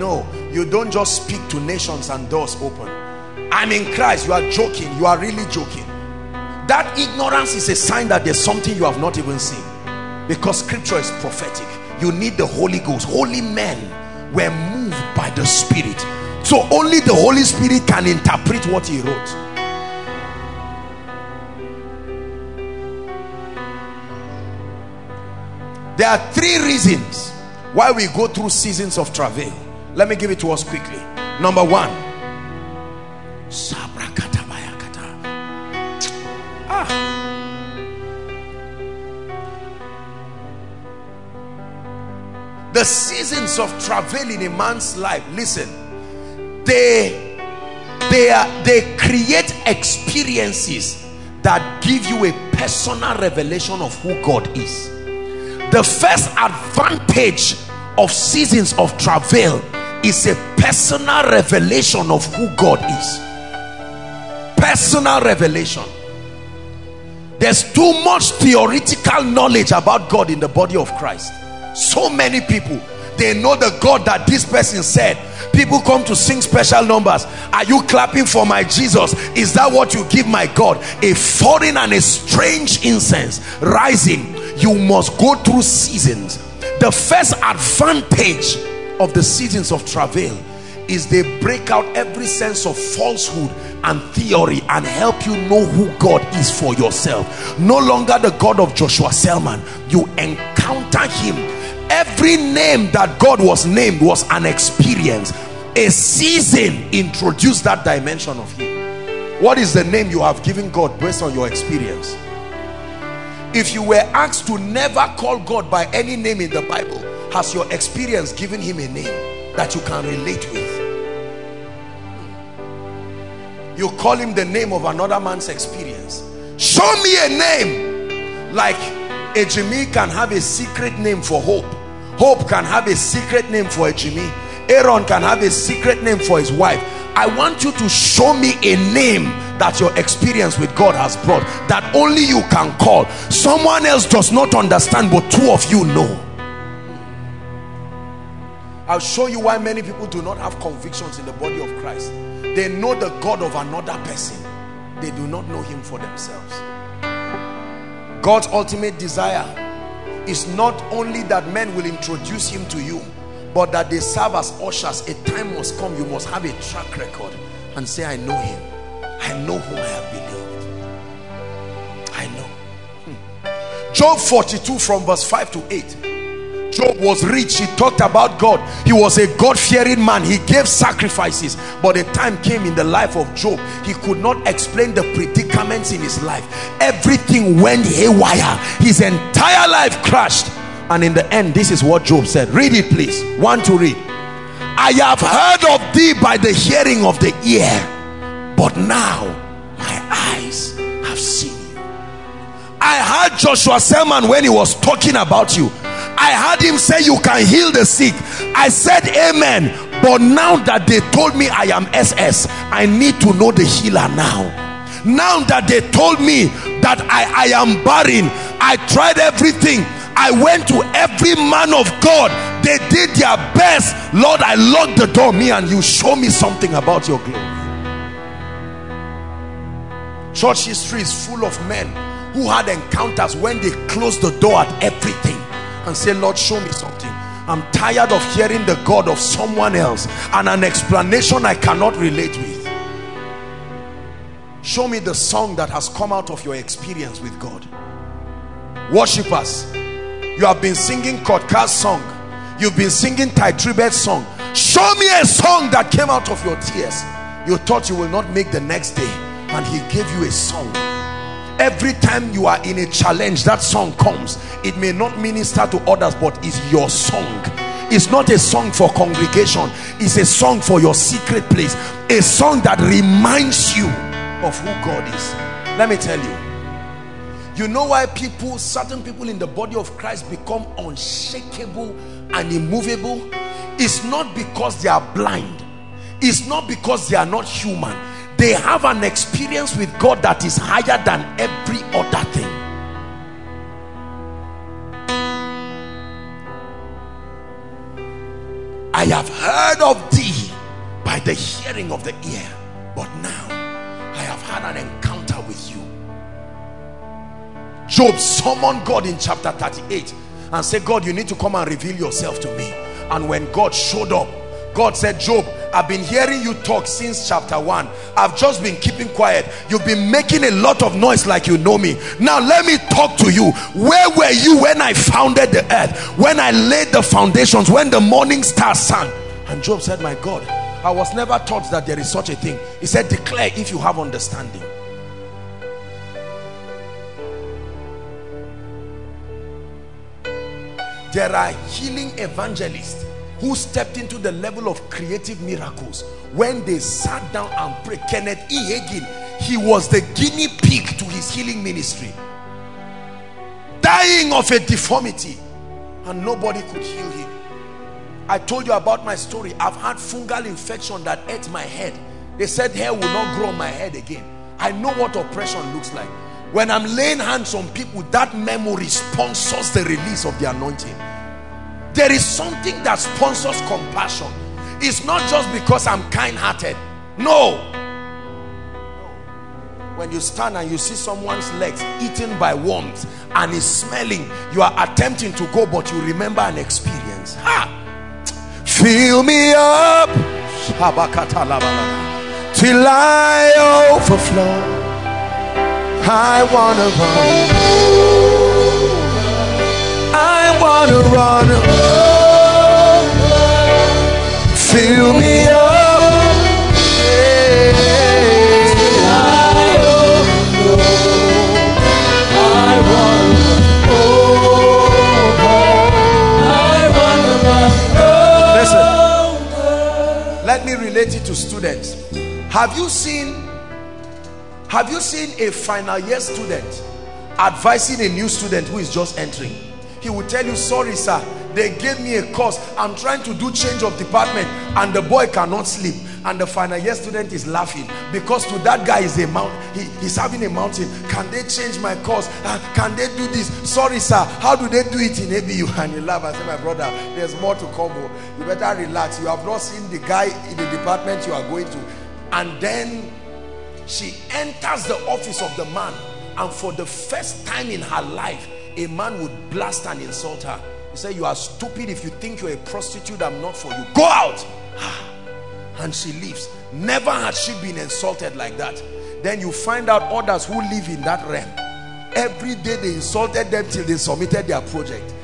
no you don't just speak to nations and doors open. I'm in christ. You are joking. You are really joking. That ignorance is a sign that there's something you have not even seen. Because scripture is prophetic. You need the holy ghost. Holy men were moved by the spirit. So only the holy spirit can interpret what he wrote. There are three reasons why we go through seasons of travail let me give it to us quickly. Number one. Ah. the seasons of travail in a man's life listen. They they are they create experiences that give you a personal revelation of who God is. The first advantage of seasons of travail is a personal revelation of who God is. Personal revelation. There's too much theoretical knowledge about God in the body of Christ. So many people they know the God that this person said. People come to sing special numbers. Are you clapping for my Jesus? Is that what you give my God? A foreign and a strange incense rising. You must go through seasons. The first advantage of the seasons of travail is they break out every sense of falsehood and theory and help you know who God is for yourself. No longer the God of Joshua Selman. You encounter him. Every name that God was named was an experience. A season introduced that dimension of him. What is the name you have given God based on your experience? If you were asked to never call God by any name in the Bible has your experience given him a name that you can relate with? You call him the name of another man's experience. Show me a name. Like a Jimmy can have a secret name for hope. Hope can have a secret name for a Jimmy Aaron can have a secret name for his wife. I want you to show me a name that your experience with God has brought that only you can call. Someone else does not understand but two of you know I'll show you why many people do not have convictions in the body of Christ. They know the God of another person. They do not know him for themselves. God's ultimate desire is not only that men will introduce him to you but that they serve as ushers. A time must come you must have a track record and say I know him. I know whom I have believed. I know. Hmm. Job 42 from verse 5 to 8 Job was rich. He talked about God. He was a God-fearing man. He gave sacrifices. But a time came in the life of Job. He could not explain the predicaments in his life. Everything went haywire. His entire life crashed. And in the end this is what Job said. Read it please. One to read? I have heard of thee by the hearing of the ear but now my eyes have seen you. I heard Joshua Selman when he was talking about you. I heard him say you can heal the sick. I said amen. But now that they told me I am SS, I need to know the healer now. Now that they told me that I, I am barren, I tried everything. I went to every man of God. They did their best. Lord, I locked the door. Me and you show me something about your glory. Church history is full of men who had encounters when they closed the door at everything and say, Lord, show me something. I'm tired of hearing the God of someone else and an explanation I cannot relate with. Show me the song that has come out of your experience with God. Worshippers, you have been singing Kotka's song. You've been singing Tai song. Show me a song that came out of your tears. You thought you will not make the next day and he gave you a song every time you are in a challenge that song comes. It may not minister to others but it's your song. It's not a song for congregation. It's a song for your secret place. A song that reminds you of who God is. Let me tell you. You know why people certain people in the body of Christ become unshakable and immovable? It's not because they are blind. It's not because they are not human they have an experience with God that is higher than every other thing. I have heard of thee by the hearing of the ear but now I have had an encounter with you. Job summoned God in chapter 38 and said God you need to come and reveal yourself to me. And when God showed up God said Job I've been hearing you talk since chapter 1 I've just been keeping quiet. You've been making a lot of noise like you know me. Now let me talk to you. Where were you when I founded the earth? When I laid the foundations? When the morning star sang? And Job said my God I was never taught that there is such a thing. He said declare if you have understanding. There are healing evangelists who stepped into the level of creative miracles. When they sat down and prayed Kenneth E. Hagin he was the guinea pig to his healing ministry. Dying of a deformity and nobody could heal him. I told you about my story. I've had fungal infection that ate my head. They said hair will not grow on my head again. I know what oppression looks like. When I'm laying hands on people that memory sponsors the release of the anointing there is something that sponsors compassion. It's not just because i'm kind-hearted. No. When you stand and you see someone's legs eaten by worms and is smelling you are attempting to go but you remember an experience. Ha! fill me up. Till I overflow. I wanna run. I wanna run Fill me up let me relate it to students. Have you seen have you seen a final year student advising a new student who is just entering? He will tell you sorry sir. They gave me a course. I'm trying to do change of department and the boy cannot sleep. And the final year student is laughing because to that guy is a mount he, he's having a mountain. Can they change my course? Uh, can they do this? Sorry sir. How do they do it in ABU [laughs] and you laugh and say my brother there's more to come oh. you better relax. You have not seen the guy in the department you are going to. And then she enters the office of the man and for the first time in her life a man would blast and insult her. He said you are stupid if you think you're a prostitute. I'm not for you. Go out. Ah. And she leaves. Never had she been insulted like that. Then you find out others who live in that realm. Every day they insulted them till they submitted their project.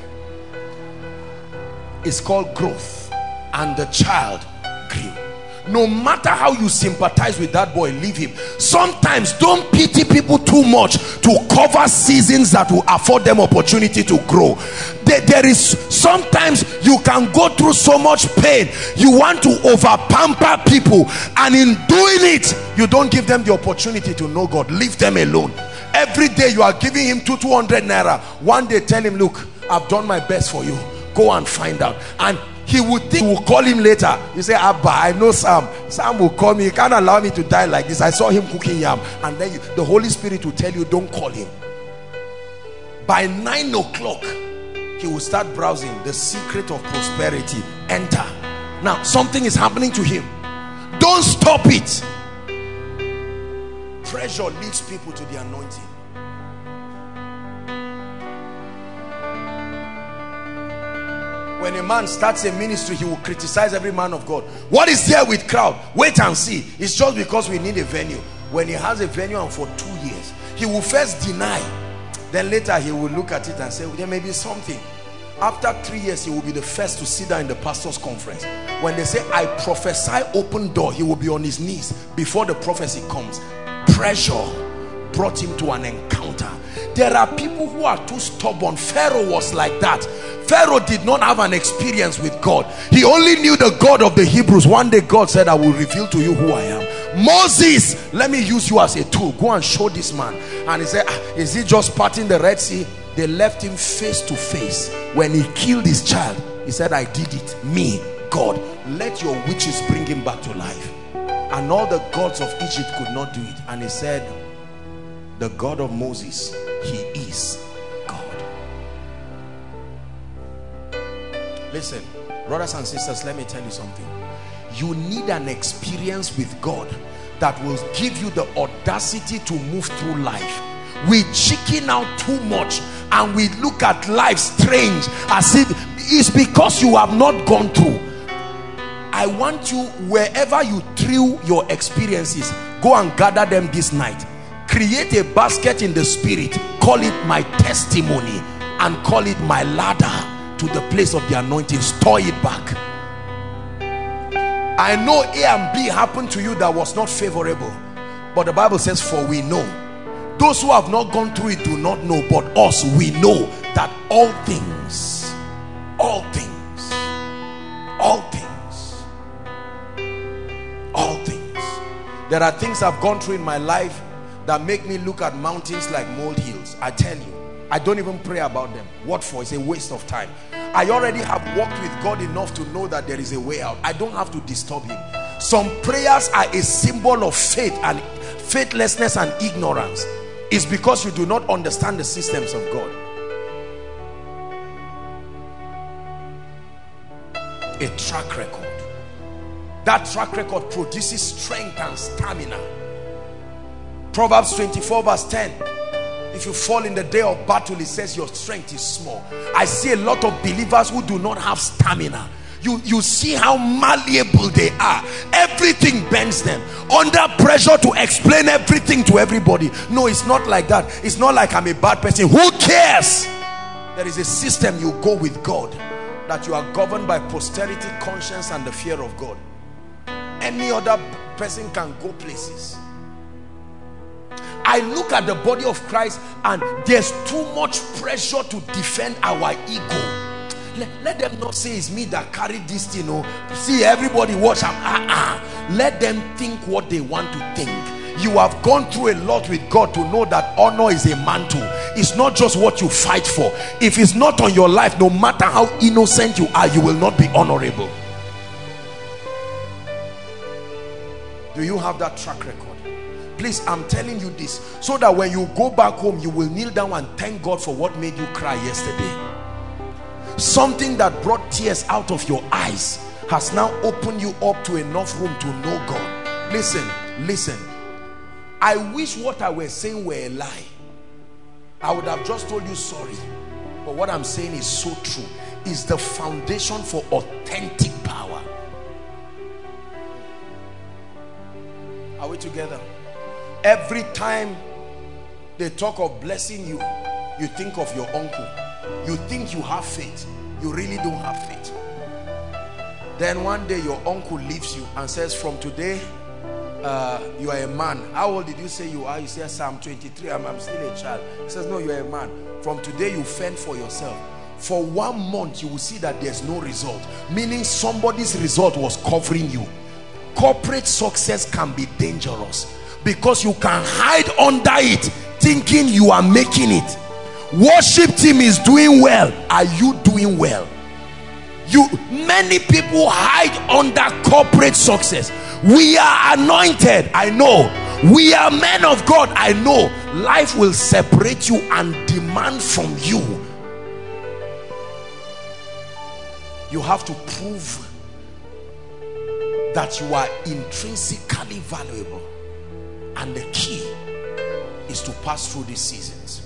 It's called growth. And the child grew no matter how you sympathize with that boy leave him. Sometimes don't pity people too much to cover seasons that will afford them opportunity to grow. There, there is sometimes you can go through so much pain you want to over pamper people and in doing it you don't give them the opportunity to know God. Leave them alone. Every day you are giving him two 200 naira one day tell him look i've done my best for you. Go and find out. And he would think will call him later. You say abba i know sam. Sam will call me. He can't allow me to die like this. I saw him cooking yam. And then you, the holy spirit will tell you don't call him. By nine o'clock he will start browsing. The secret of prosperity. Enter. Now something is happening to him. Don't stop it. Pressure leads people to the anointing when a man starts a ministry he will criticize every man of God. What is there with crowd? Wait and see. It's just because we need a venue. When he has a venue and for two years he will first deny. Then later he will look at it and say well, there may be something. After three years he will be the first to sit down in the pastor's conference. When they say I prophesy open door he will be on his knees before the prophecy comes. Pressure brought him to an encounter. There are people who are too stubborn. Pharaoh was like that Pharaoh did not have an experience with God. He only knew the God of the Hebrews. One day God said I will reveal to you who I am. Moses let me use you as a tool. Go and show this man. And he said ah, is he just parting the Red Sea? They left him face to face. When he killed his child he said I did it. Me God. Let your witches bring him back to life. And all the gods of Egypt could not do it. And he said the God of Moses he is listen brothers and sisters let me tell you something. You need an experience with God that will give you the audacity to move through life. We chicken out too much and we look at life strange as if it's because you have not gone through. I want you wherever you threw your experiences go and gather them this night. Create a basket in the spirit. Call it my testimony and call it my ladder to the place of the anointing. Store it back. I know A and B happened to you that was not favorable. But the Bible says for we know. Those who have not gone through it do not know but us we know that all things all things all things all things. There are things I've gone through in my life that make me look at mountains like molehills I tell you I don't even pray about them what for it's a waste of time I already have walked with God enough to know that there is a way out I don't have to disturb him some prayers are a symbol of faith and faithlessness and ignorance It's because you do not understand the systems of God. A track record. That track record produces strength and stamina. Proverbs 24 verse 10. If you fall in the day of battle, it says your strength is small. I see a lot of believers who do not have stamina. You you see how malleable they are. Everything bends them. Under pressure to explain everything to everybody. No it's not like that. It's not like i'm a bad person. Who cares? There is a system you go with god that you are governed by posterity conscience and the fear of god. Any other person can go places I look at the body of Christ and there's too much pressure to defend our ego. Let, let them not say it's me that carried this you know see everybody watch am ah ah let them think what they want to think. You have gone through a lot with God to know that honor is a mantle. It's not just what you fight for. If it's not on your life no matter how innocent you are you will not be honorable. Do you have that track record please i'm telling you this so that when you go back home you will kneel down and thank god for what made you cry yesterday. Something that brought tears out of your eyes has now opened you up to enough room to know God. Listen listen. I wish what I was saying were a lie. I would have just told you sorry but what I'm saying is so true. Is the foundation for authentic power. Are we together every time they talk of blessing you you think of your uncle. You think you have faith. You really don't have faith. Then one day your uncle leaves you and says from today uh, you are a man. How old did you say you are? You say Psalm 23 I'm, I'm still a child. He says no you're a man. From today you fend for yourself. For one month you will see that there's no result. Meaning somebody's result was covering you. Corporate success can be dangerous because you can hide under it thinking you are making it. Worship team is doing well. Are you doing well? You many people hide under corporate success. We are anointed i know. We are men of god i know. Life will separate you and demand from you. You have to prove that you are intrinsically valuable and the key is to pass through these seasons.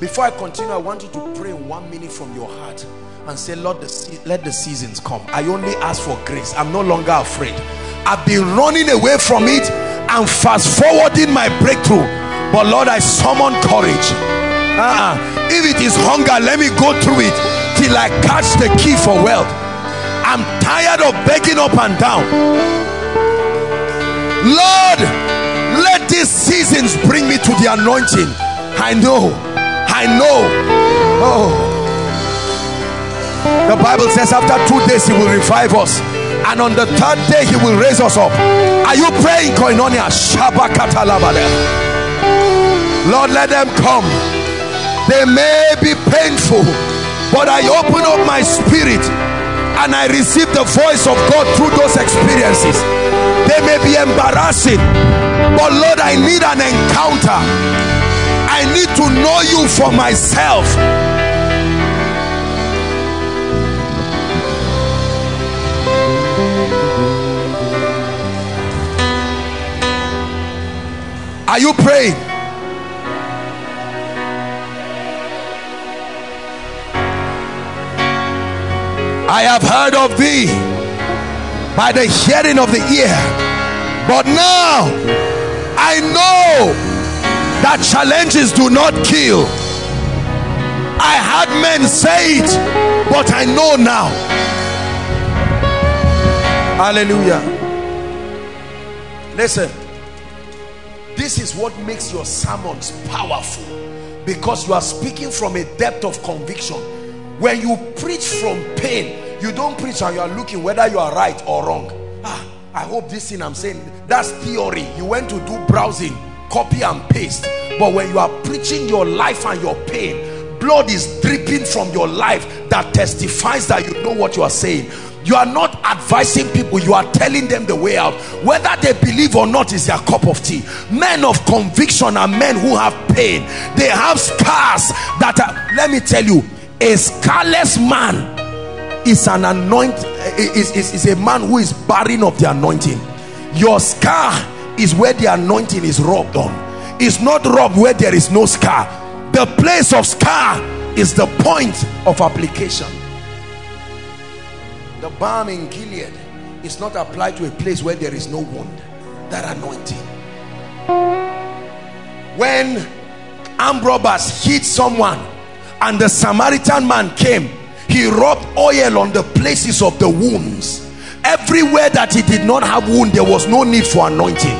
Before i continue i want you to pray one minute from your heart and say lord the, let the seasons come. I only ask for grace. I'm no longer afraid. I've been running away from it and fast forwarding my breakthrough. But lord i summon courage. Uh -uh. if it is hunger let me go through it till i catch the key for wealth. I'm tired of begging up and down. Lord these seasons bring me to the anointing. I know. I know. Oh. The Bible says after two days he will revive us and on the third day he will raise us up. Are you praying koinonia? Lord let them come. They may be painful but I open up my spirit and I receive the voice of God through those experiences they may be embarrassing but Lord I need an encounter. I need to know you for myself. Are you praying? I have heard of thee by the hearing of the ear, but now I know that challenges do not kill. I had men say it, but I know now. Hallelujah. Listen this is what makes your sermons powerful because you are speaking from a depth of conviction when you preach from pain you don't preach and you are looking whether you are right or wrong i hope this thing i'm saying that's theory. You went to do browsing copy and paste. But when you are preaching your life and your pain blood is dripping from your life that testifies that you know what you are saying. You are not advising people you are telling them the way out. Whether they believe or not is their cup of tea. Men of conviction are men who have pain. They have scars that are let me tell you a scarless man is an anoint eh, is, is, is a man who is barren of the anointing. Your scar is where the anointing is rubbed on. It's not rubbed where there is no scar. The place of scar is the point of application. The balm in Gilead is not applied to a place where there is no wound. That anointing. When armed robbers hit someone and the Samaritan man came he rubbed oil on the places of the wounds. Everywhere that he did not have wound there was no need for anointing.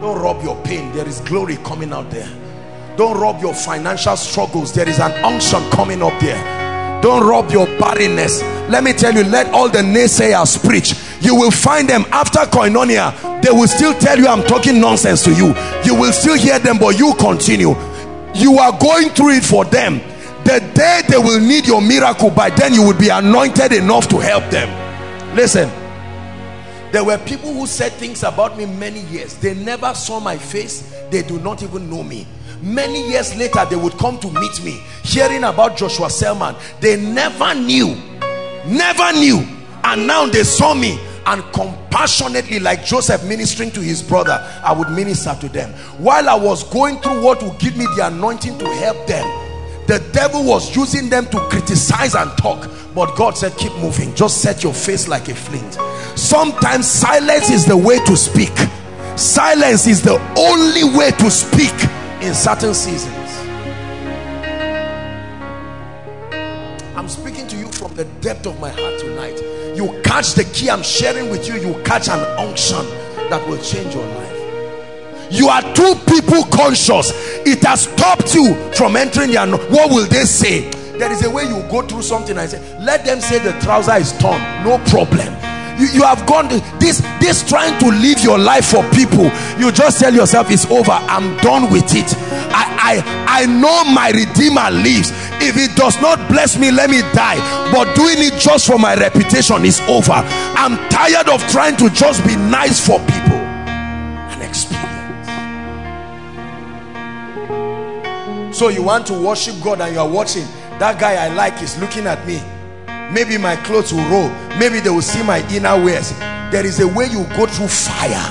Don't rub your pain. There is glory coming out there. Don't rub your financial struggles. There is an unction coming up there. Don't rub your barrenness. Let me tell you let all the naysayers preach. You will find them after koinonia. They will still tell you i'm talking nonsense to you. You will still hear them but you continue. You are going through it for them the day they will need your miracle by then you will be anointed enough to help them. Listen. There were people who said things about me many years. They never saw my face. They do not even know me. Many years later they would come to meet me hearing about Joshua Selman. They never knew never knew. And now they saw me and compassionately like Joseph ministering to his brother I would minister to them. While I was going through what would give me the anointing to help them the devil was using them to criticize and talk but God said keep moving. Just set your face like a flint. Sometimes silence is the way to speak. Silence is the only way to speak in certain seasons. I'm speaking to you from the depth of my heart tonight. You catch the key I'm sharing with you you catch an unction that will change your life. You are too people conscious. It has stopped you from entering your what will they say? There is a way you go through something and say let them say the trouser is torn. No problem. You, you have gone this this trying to live your life for people you just tell yourself it's over. I'm done with it. I i i know my redeemer lives. If it does not bless me let me die. But doing it just for my reputation is over. I'm tired of trying to just be nice for people so you want to worship god and you are watching. That guy i like is looking at me. Maybe my clothes will roll. Maybe they will see my inner wears. There is a way you go through fire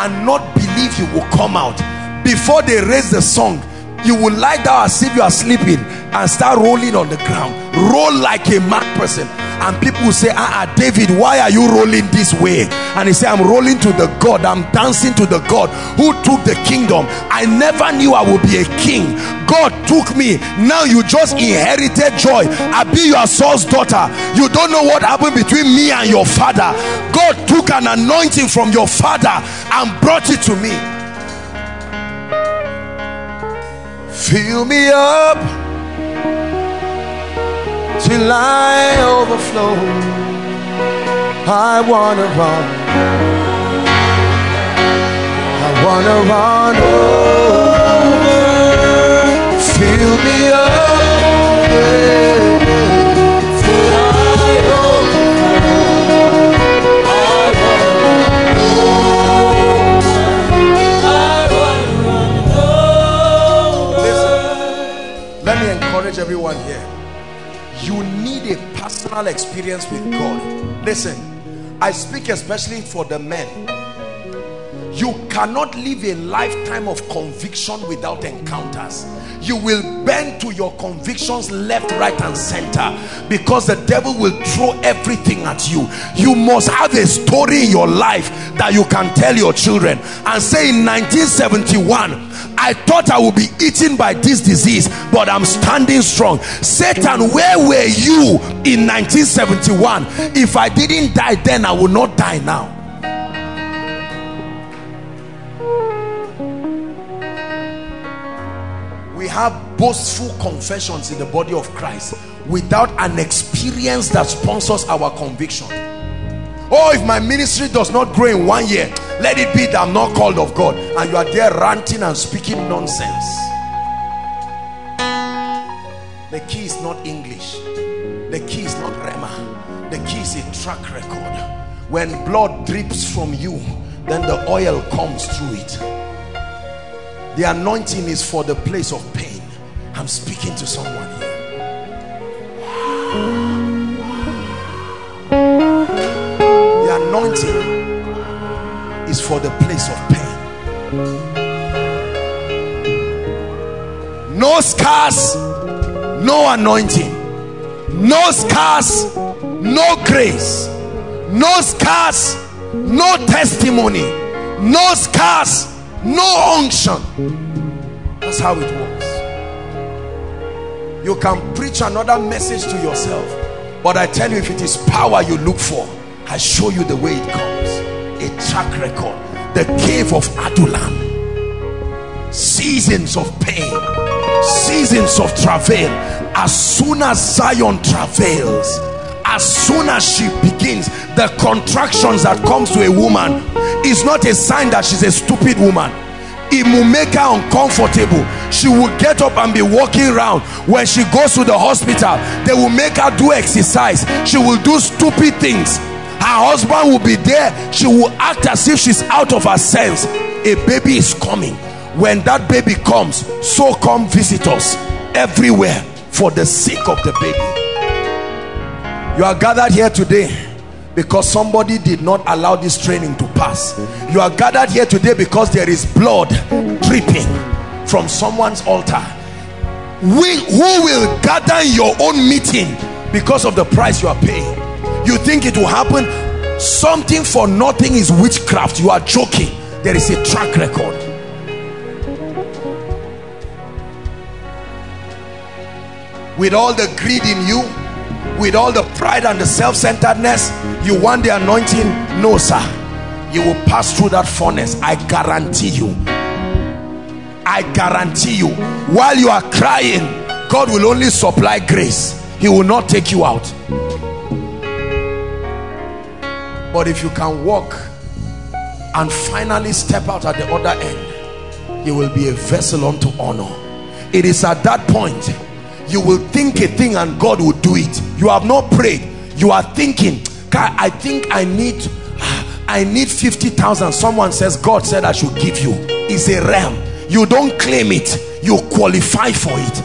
and not believe you will come out. Before they raise the song you will lie down as if you are sleeping and start rolling on the ground. Roll like a mad person and people say ah, ah david why are you rolling this way? And he said i'm rolling to the god. I'm dancing to the god who took the kingdom. I never knew i would be a king. God took me. Now you just inherited joy. I be your Saul's daughter. You don't know what happened between me and your father. God took an anointing from your father and brought it to me. Fill me up till I overflow. I wanna run. I wanna run over. Fill me up. Personal experience with God. Listen I speak especially for the men you cannot live a lifetime of conviction without encounters. You will bend to your convictions left right and center because the devil will throw everything at you. You must have a story in your life that you can tell your children and say in 1971 I thought I would be eaten by this disease but I'm standing strong. Satan where were you in 1971 if I didn't die then I will not die now have boastful confessions in the body of Christ without an experience that sponsors our conviction. Oh if my ministry does not grow in one year let it be that I'm not called of God and you are there ranting and speaking nonsense. The key is not English. The key is not Rhema the key is a track record. When blood drips from you then the oil comes through it the anointing is for the place of pain. I'm speaking to someone here. The anointing is for the place of pain. No scars, no anointing. No scars, no grace. No scars, no testimony. No scars, no unction. That's how it works. You can preach another message to yourself but i tell you if it is power you look for i show you the way it comes. A track record. The cave of adullam seasons of pain. Seasons of travail. As soon as zion travails as soon as she begins the contractions that comes to a woman is not a sign that she's a stupid woman. It will make her uncomfortable. She will get up and be walking around. When she goes to the hospital they will make her do exercise. She will do stupid things. Her husband will be there. She will act as if she's out of her sense. A baby is coming. When that baby comes so come visitors everywhere for the sake of the baby you are gathered here today because somebody did not allow this training to pass. You are gathered here today because there is blood dripping from someone's altar. We who will gather in your own meeting because of the price you are paying? You think it will happen? Something for nothing is witchcraft. You are joking. There is a track record. With all the greed in you with all the pride and the self-centeredness you want the anointing? No sir. You will pass through that furnace. I guarantee you. I guarantee you. While you are crying god will only supply grace. He will not take you out. But if you can walk and finally step out at the other end you will be a vessel unto honor. It is at that point you will think a thing and God will do it. You have not prayed. You are thinking I think I need I need 50,000 someone says God said I should give you. It's a realm. You don't claim it. You qualify for it.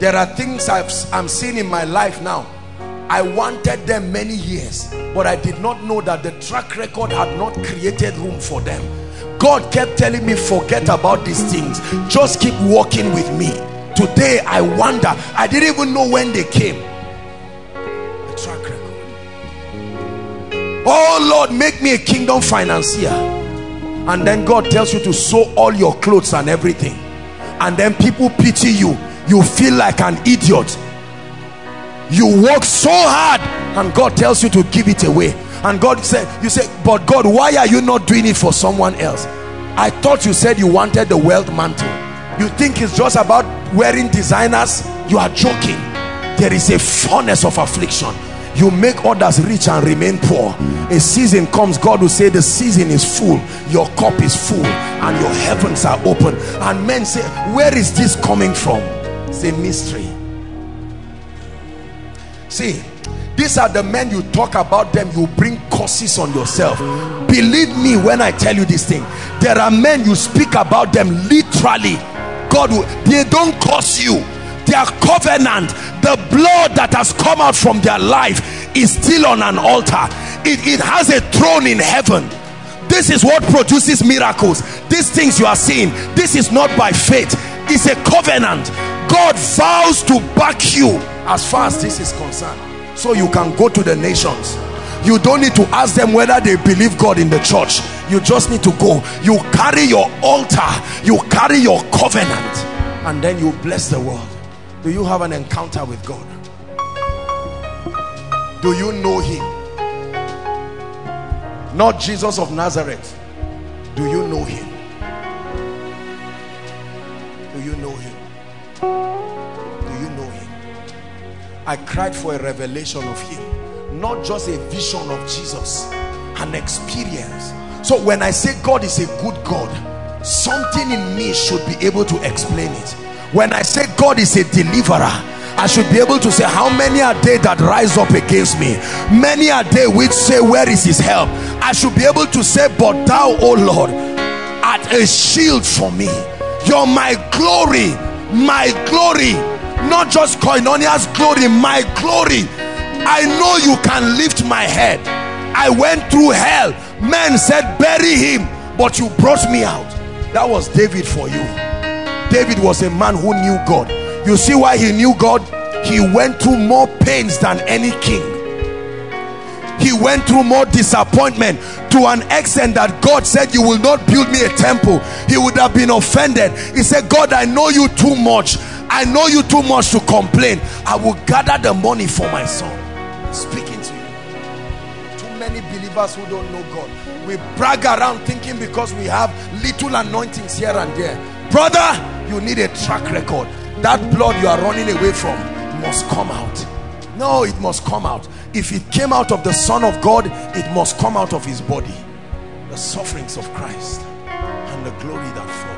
There are things I've, I'm seeing in my life now. I wanted them many years but I did not know that the track record had not created room for them God kept telling me forget about these things. Just keep walking with me. Today I wonder. I didn't even know when they came. The track record. Oh Lord make me a kingdom financier. And then God tells you to sow all your clothes and everything. And then people pity you. You feel like an idiot. You work so hard and God tells you to give it away and God said you say but God why are you not doing it for someone else? I thought you said you wanted the wealth mantle. You think it's just about wearing designers? You are joking. There is a furnace of affliction. You make others rich and remain poor. A season comes God will say the season is full. Your cup is full and your heavens are open. And men say where is this coming from? It's a mystery. See these are the men you talk about them you bring curses on yourself. Believe me when i tell you this thing. There are men you speak about them literally. God will, they don't curse you. Their covenant the blood that has come out from their life is still on an altar. It, it has a throne in heaven. This is what produces miracles. These things you are seeing this is not by faith. It's a covenant. God vows to back you as far as this is concerned so you can go to the nations. You don't need to ask them whether they believe God in the church. You just need to go. You carry your altar. You carry your covenant. And then you bless the world. Do you have an encounter with God? Do you know him? Not Jesus of Nazareth. Do you know him? Do you know him I cried for a revelation of him not just a vision of Jesus an experience. So when I say God is a good God something in me should be able to explain it. When I say God is a deliverer I should be able to say how many are they that rise up against me? Many are they which say where is his help I should be able to say but thou O Lord art a shield for me. You're my glory my glory not just koinonia's glory my glory. I know you can lift my head. I went through hell. Men said bury him but you brought me out. That was David for you. David was a man who knew God. You see why he knew God? He went through more pains than any king. He went through more disappointment to an extent that God said you will not build me a temple. He would have been offended. He said God I know you too much I know you too much to complain. I will gather the money for my son. Speaking to you. Too many believers who don't know God. We brag around thinking because we have little anointings here and there. Brother you need a track record. That blood you are running away from must come out. No it must come out. If it came out of the son of God it must come out of his body. The sufferings of Christ and the glory that follows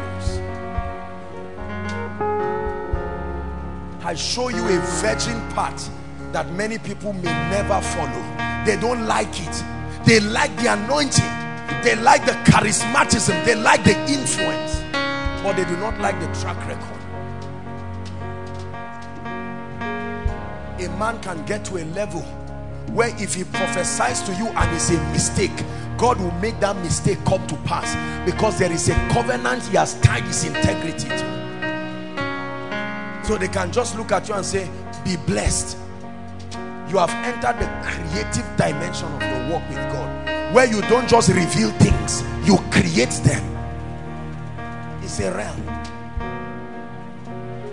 I show you a virgin path that many people may never follow. They don't like it. They like the anointing. They like the charismatism. They like the influence. But they do not like the track record. A man can get to a level where if he prophesies to you and it's a mistake God will make that mistake come to pass because there is a covenant he has tied his integrity to so they can just look at you and say be blessed. You have entered the creative dimension of your walk with God where you don't just reveal things you create them. It's a realm.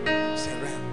It's a realm.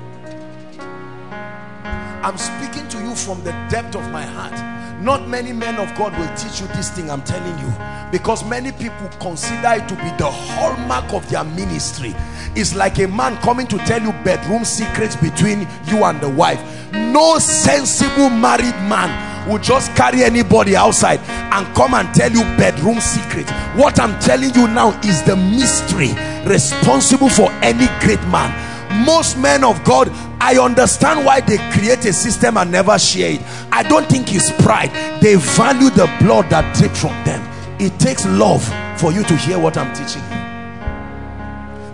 I'm speaking to you from the depth of my heart not many men of God will teach you this thing I'm telling you. Because many people consider it to be the hallmark of their ministry. It's like a man coming to tell you bedroom secrets between you and the wife. No sensible married man will just carry anybody outside and come and tell you bedroom secret. What i'm telling you now is the mystery responsible for any great man most men of God I understand why they create a system and never share it. I don't think it's pride. They value the blood that drips from them. It takes love for you to hear what I'm teaching you.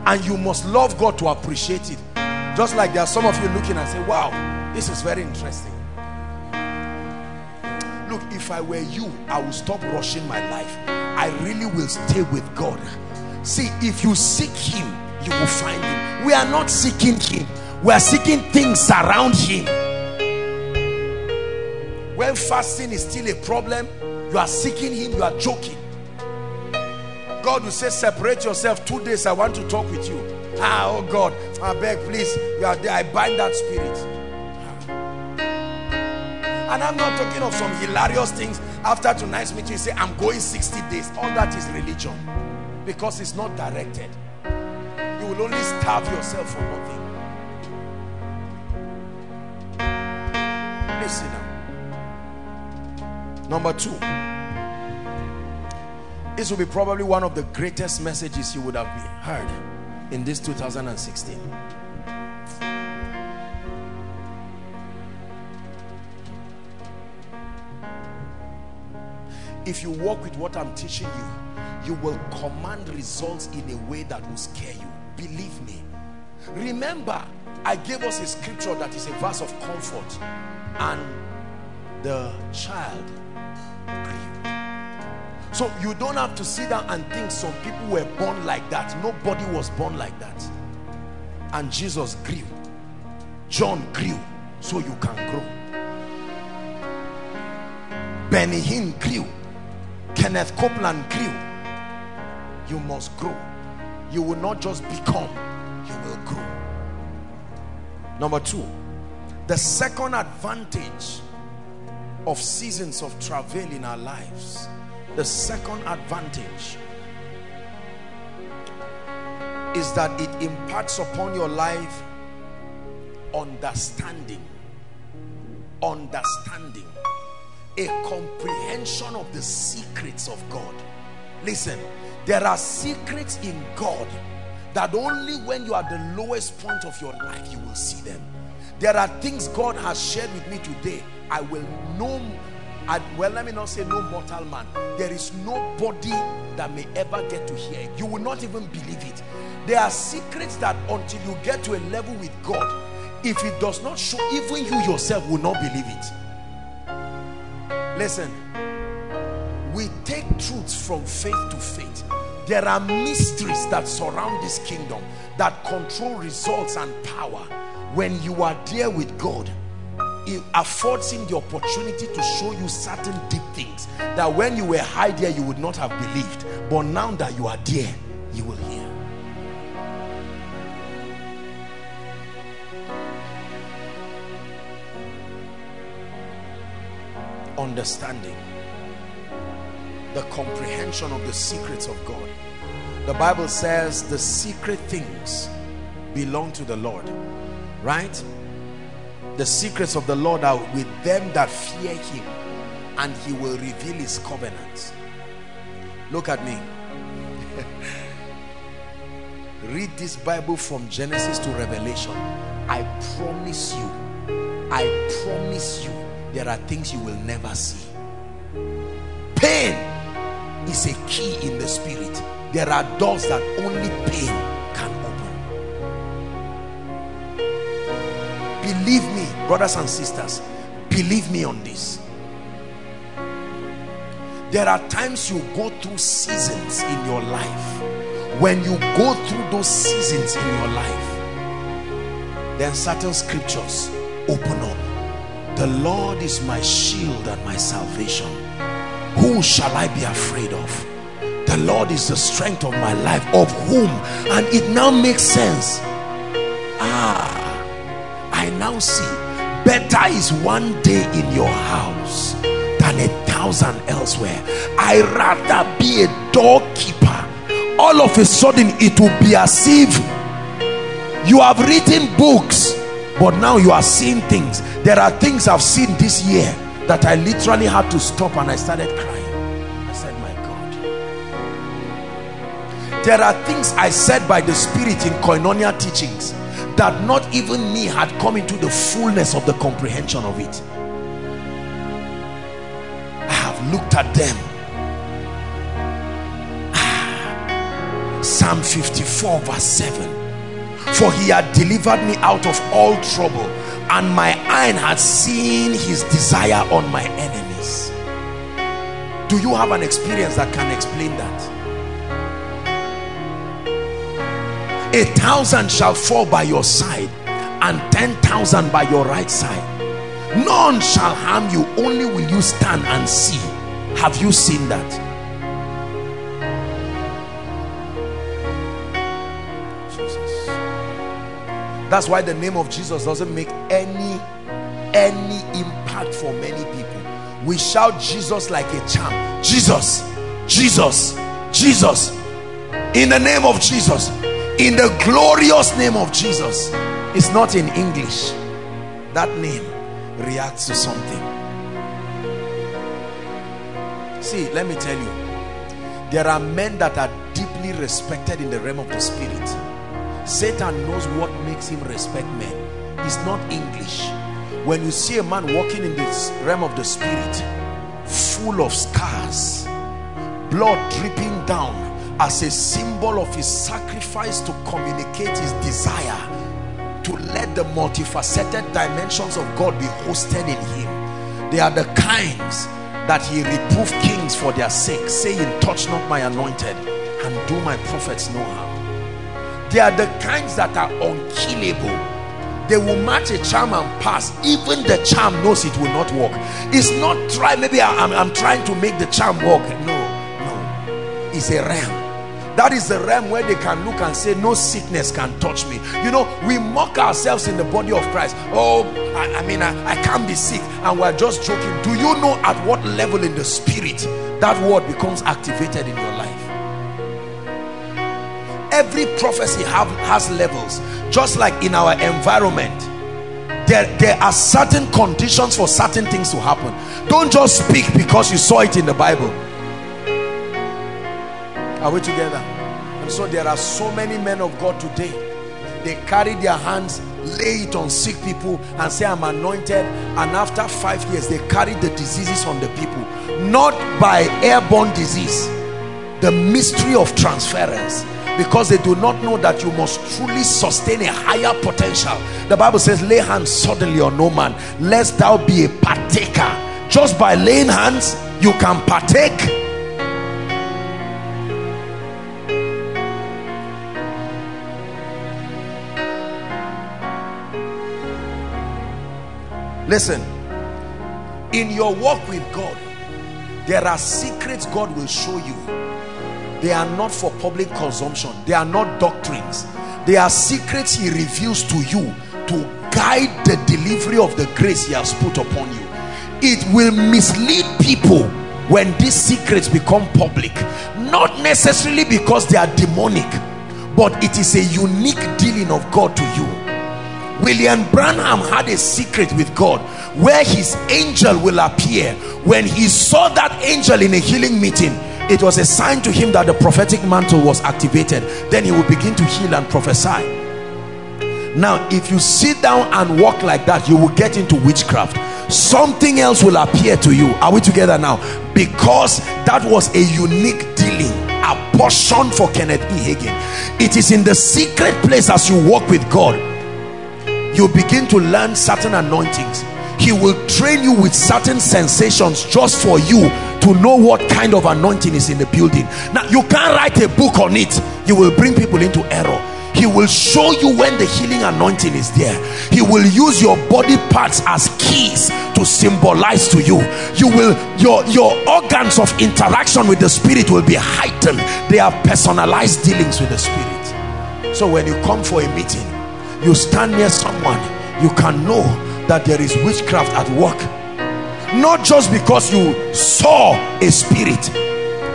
And you must love God to appreciate it. Just like there are some of you looking and say wow this is very interesting. Look if I were you I will stop rushing my life. I really will stay with God. See if you seek him you will find him. We are not seeking him. We are seeking things around him. When fasting is still a problem you are seeking him you are joking. God will say separate yourself. Two days I want to talk with you. Ah oh God I beg please you are there. I bind that spirit. And I'm not talking of some hilarious things. After tonight's meeting you say I'm going 60 days. All that is religion. Because it's not directed will only starve yourself for nothing. Listen now. Number two. This will be probably one of the greatest messages you would have heard in this 2016. If you walk with what I'm teaching you, you will command results in a way that will scare you believe me. Remember i gave us a scripture that is a verse of comfort. And the child grew so you don't have to sit down and think some people were born like that. Nobody was born like that. And jesus grew. John grew. So you can grow. Benny hinn grew. Kenneth copeland grew. You must grow you will not just become you will grow. Number two the second advantage of seasons of travel in our lives the second advantage is that it impacts upon your life understanding understanding a comprehension of the secrets of God. Listen there are secrets in God that only when you are the lowest point of your life you will see them. There are things God has shared with me today. I will know, I, well let me not say no mortal man. There is nobody that may ever get to hear it. You will not even believe it. There are secrets that until you get to a level with God, if it does not show, even you yourself will not believe it. Listen, we take truths from faith to faith there are mysteries that surround this kingdom that control results and power. When you are there with God it affords him the opportunity to show you certain deep things that when you were high there you would not have believed. But now that you are there you will hear. Understanding the comprehension of the secrets of God. The Bible says the secret things belong to the Lord, right? The secrets of the Lord are with them that fear him and he will reveal his covenants. Look at me. [laughs] Read this Bible from Genesis to Revelation. I promise you, I promise you, there are things you will never see. Pain is a key in the spirit. There are doors that only pain can open. Believe me brothers and sisters believe me on this. There are times you go through seasons in your life. When you go through those seasons in your life then certain scriptures open up. The Lord is my shield and my salvation who shall I be afraid of the Lord is the strength of my life of whom and it now makes sense ah I now see better is one day in your house than a thousand elsewhere. I rather be a doorkeeper. All of a sudden, it will be as if you have written books, but now you are seeing things. There are things I've seen this year that I literally had to stop and I started crying. I said, My God. There are things I said by the Spirit in koinonia teachings that not even me had come into the fullness of the comprehension of it. I have looked at them. Ah. Psalm 54 verse 7 For he had delivered me out of all trouble and my eye had seen his desire on my enemies. Do you have an experience that can explain that? a thousand shall fall by your side and ten thousand by your right side none shall harm you only will you stand and see have you seen that that's why the name of Jesus doesn't make any any impact for many people. We shout Jesus like a charm Jesus Jesus Jesus. In the name of Jesus in the glorious name of Jesus. It's not in English. That name reacts to something. See let me tell you. There are men that are deeply respected in the realm of the spirit Satan knows what makes him respect men. It's not English. When you see a man walking in this realm of the spirit full of scars blood dripping down as a symbol of his sacrifice to communicate his desire to let the multifaceted dimensions of God be hosted in him. They are the kinds that he reproved kings for their sake saying touch not my anointed and do my prophets no harm they are the kinds that are unkillable. They will match a charm and pass. Even the charm knows it will not work. It's not try maybe I, am I'm, I'm trying to make the charm work. No no. It's a realm. That is the realm where they can look and say no sickness can touch me. You know we mock ourselves in the body of christ. Oh i, I mean I, I can't be sick. And we're just joking. Do you know at what level in the spirit that word becomes activated in your life every prophecy have has levels just like in our environment there, there are certain conditions for certain things to happen don't just speak because you saw it in the bible are we together? And so there are so many men of God today. They carry their hands, lay it on sick people and say, I'm anointed. And after five years, they carry the diseases on the people. Not by airborne disease. The mystery of transference because they do not know that you must truly sustain a higher potential. The bible says lay hands suddenly on no man lest thou be a partaker. Just by laying hands you can partake. Listen in your walk with God there are secrets God will show you they are not for public consumption. They are not doctrines. They are secrets he reveals to you to guide the delivery of the grace he has put upon you. It will mislead people when these secrets become public. Not necessarily because they are demonic but it is a unique dealing of God to you. William Branham had a secret with God where his angel will appear. When he saw that angel in a healing meeting it was a sign to him that the prophetic mantle was activated. Then he will begin to heal and prophesy. Now if you sit down and walk like that you will get into witchcraft. Something else will appear to you. Are we together now? Because that was a unique dealing a portion for Kenneth E. Hagin. It is in the secret place as you walk with God you begin to learn certain anointings he will train you with certain sensations just for you to know what kind of anointing is in the building. Now you can't write a book on it. You will bring people into error. He will show you when the healing anointing is there. He will use your body parts as keys to symbolize to you. You will your your organs of interaction with the spirit will be heightened. They are personalized dealings with the spirit. So when you come for a meeting you stand near someone you can know that there is witchcraft at work. Not just because you saw a spirit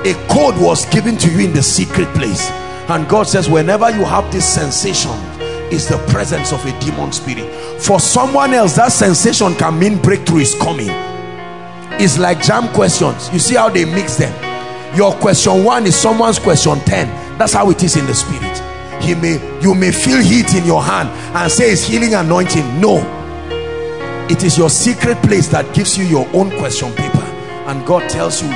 a code was given to you in the secret place. And God says whenever you have this sensation is the presence of a demon spirit. For someone else that sensation can mean breakthrough is coming. It's like JAMB questions. You see how they mix them? Your question one is someone's question 10 that's how it is in the spirit. He may you may feel heat in your hand and say it's healing anointing. No it is your secret place that gives you your own question paper. And God tells you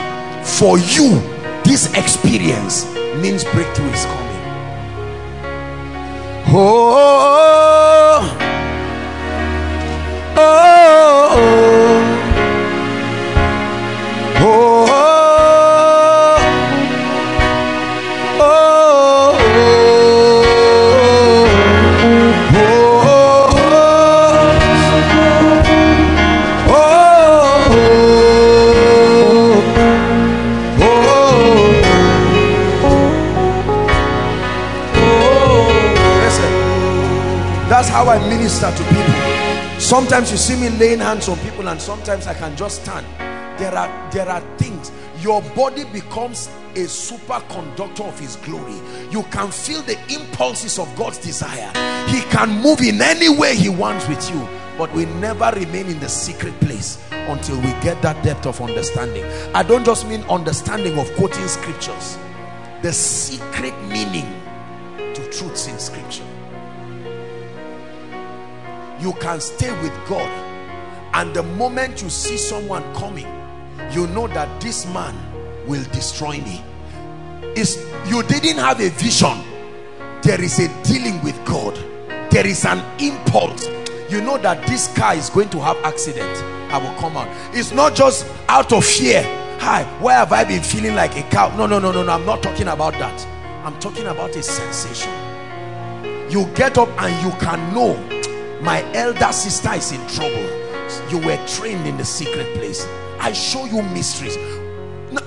for you this experience means breakthrough is coming. Oh, oh, oh, oh, oh. Sometimes you see me laying hands on people and sometimes I can just stand. There are, there are things. Your body becomes a superconductor of his glory. You can feel the impulses of God's desire. He can move in any way he wants with you. But we never remain in the secret place until we get that depth of understanding. I don't just mean understanding of quoting scriptures. The secret meaning to truths in scripture you can stay with God. And the moment you see someone coming you know that this man will destroy me. Is you didn't have a vision. There is a dealing with God. There is an impulse. You know that this car is going to have accident. I will come out. It's not just out of fear. Hi why have I been feeling like a cow? No no no no no. I'm not talking about that. I'm talking about a sensation. You get up and you can know my elder sister is in trouble. You were trained in the secret place. I show you mysteries.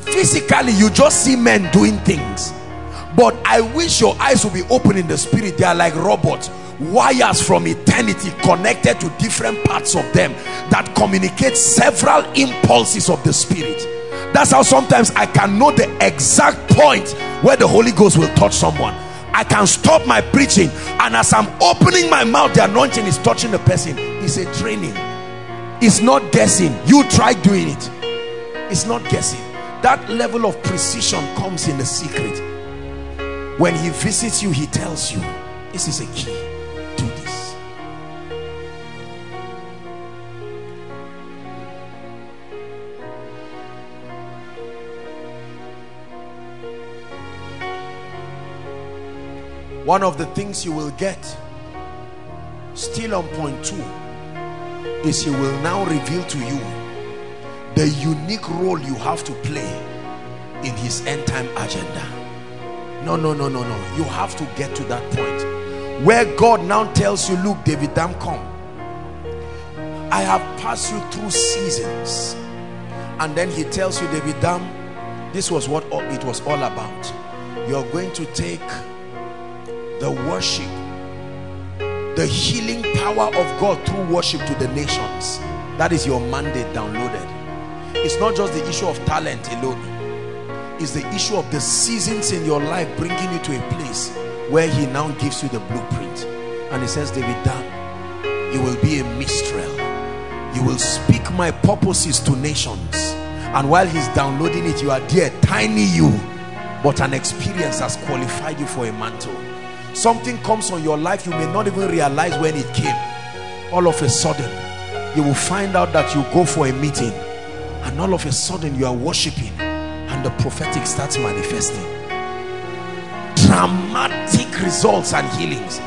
Physically you just see men doing things. But i wish your eyes will be open in the spirit. They are like robots wires from eternity connected to different parts of them that communicate several impulses of the spirit. That's how sometimes i can know the exact point where the holy ghost will touch someone I can stop my preaching and as I'm opening my mouth the anointing is touching the person. It's a training. It's not guessing. You try doing it. It's not guessing. That level of precision comes in the secret. When he visits you he tells you this is a key one of the things you will get still on point two is he will now reveal to you the unique role you have to play in his end time agenda. No no no no no. You have to get to that point where God now tells you look David Dam come. I have passed you through seasons. And then he tells you David Dam this was what it was all about. You're going to take the worship the healing power of God through worship to the nations. That is your mandate downloaded. It's not just the issue of talent alone. It's the issue of the seasons in your life bringing you to a place where he now gives you the blueprint. And he says David Dan you will be a minstrel. You will speak my purposes to nations. And while he's downloading it you are there tiny you but an experience has qualified you for a mantle something comes on your life you may not even realize when it came. All of a sudden you will find out that you go for a meeting and all of a sudden you are worshiping and the prophetic starts manifesting. Dramatic results and healings.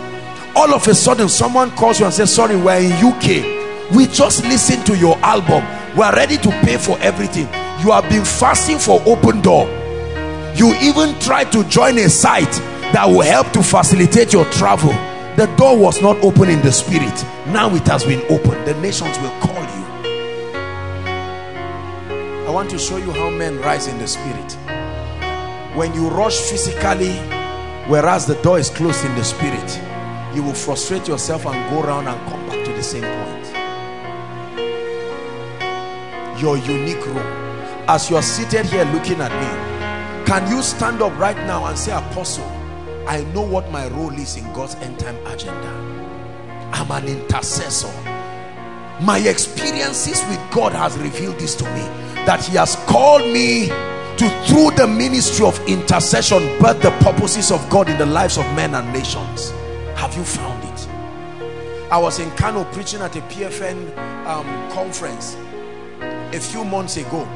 All of a sudden someone calls you and says sorry we're in UK we just listened to your album. We're ready to pay for everything. You have been fasting for open door. You even tried to join a site that will help to facilitate your travel. The door was not open in the spirit. Now it has been opened the nations will call you. I want to show you how men rise in the spirit. When you rush physically whereas the door is closed in the spirit you will frustrate yourself and go around and come back to the same point. Your unique role. As you are seated here looking at me can you stand up right now and say apostle I know what my role is in God's end time agenda. I'm an intercessor. My experiences with God has revealed this to me that he has called me to through the ministry of intercession birth the purposes of God in the lives of men and nations. Have you found it? I was in Kano preaching at a PFN um, conference a few months ago.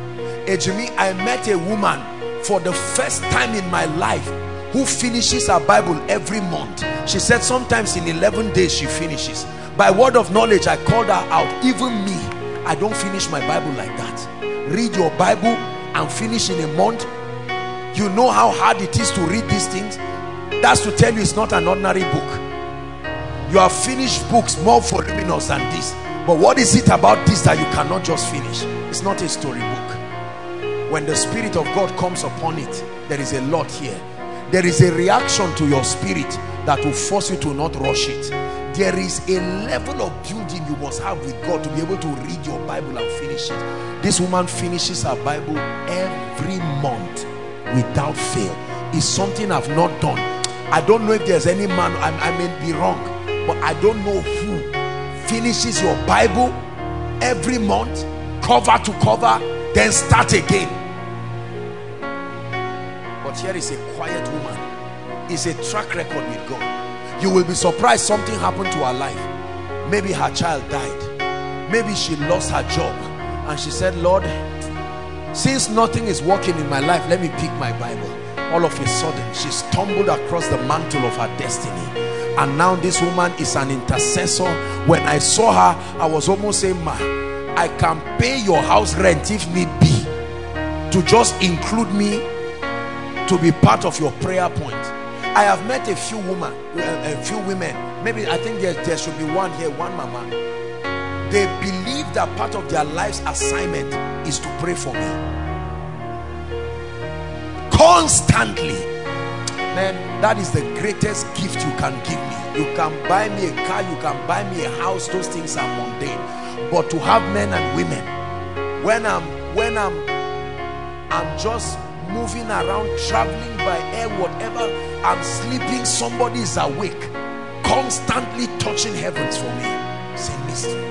Ejimi, I met a woman for the first time in my life who finishes her Bible every month. She said sometimes in 11 days she finishes. By word of knowledge, I called her out. Even me, I don't finish my Bible like that. Read your Bible and finish in a month. You know how hard it is to read these things? That's to tell you it's not an ordinary book. You have finished books more voluminous than this. But what is it about this that you cannot just finish? It's not a storybook when the spirit of God comes upon it there is a lot here there is a reaction to your spirit that will force you to not rush it. There is a level of building you must have with God to be able to read your Bible and finish it. This woman finishes her Bible every month without fail. Is something I've not done. I don't know if there's any man I, I may be wrong but I don't know who finishes your Bible every month cover to cover then start again here is a quiet woman. Is a track record with God. You will be surprised something happened to her life. Maybe her child died. Maybe she lost her job. And she said Lord since nothing is working in my life let me pick my Bible. All of a sudden she stumbled across the mantle of her destiny. And now this woman is an intercessor. When I saw her I was almost saying ma I can pay your house rent if need be to just include me to be part of your prayer point. I have met a few women a few women. Maybe I think there, there should be one here one mama. They believe that part of their life's assignment is to pray for me. Constantly. Man that is the greatest gift you can give me. You can buy me a car you can buy me a house. Those things are mundane. But to have men and women when i'm when i'm i'm just moving around traveling by air whatever. I'm sleeping somebody is awake. Constantly touching heavens for me. It's a mystery.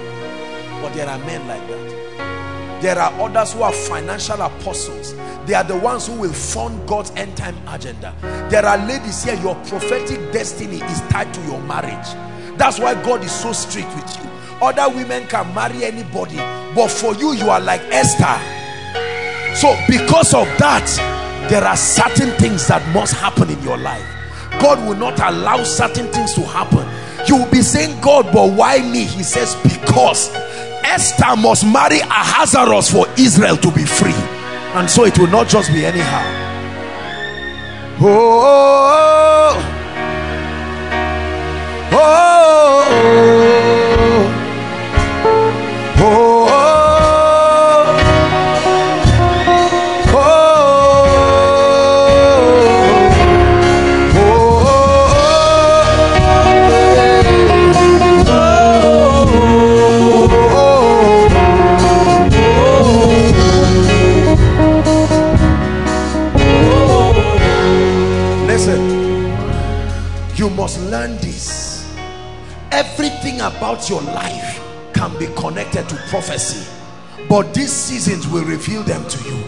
But there are men like that. There are others who are financial apostles. They are the ones who will fund God's end time agenda. There are ladies here your prophetic destiny is tied to your marriage. That's why God is so strict with you. Other women can marry anybody but for you you are like Esther so because of that there are certain things that must happen in your life. God will not allow certain things to happen. You will be saying God but why me? He says because Esther must marry Ahasuerus for Israel to be free. And so it will not just be anyhow. Oh oh, oh. oh. oh. About your life can be connected to prophecy but these seasons will reveal them to you.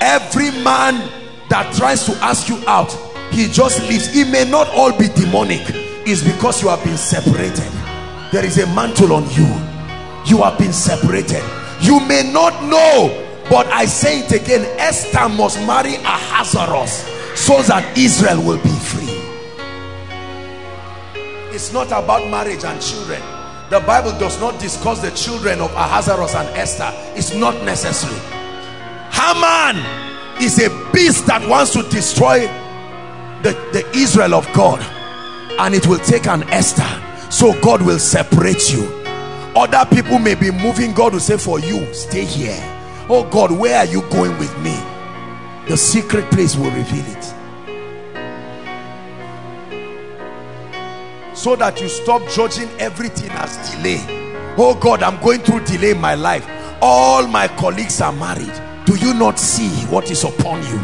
Every man that tries to ask you out he just leaves. It may not all be demonic. It's because you have been separated. There is a mantle on you. You have been separated. You may not know but I say it again Esther must marry Ahasuerus so that Israel will be free it's not about marriage and children. The Bible does not discuss the children of Ahasuerus and Esther. It's not necessary. Haman is a beast that wants to destroy the, the Israel of God and it will take an Esther. So God will separate you. Other people may be moving. God will say for you stay here. Oh God where are you going with me? The secret place will reveal it so that you stop judging everything as delay. Oh God I'm going through delay in my life. All my colleagues are married. Do you not see what is upon you?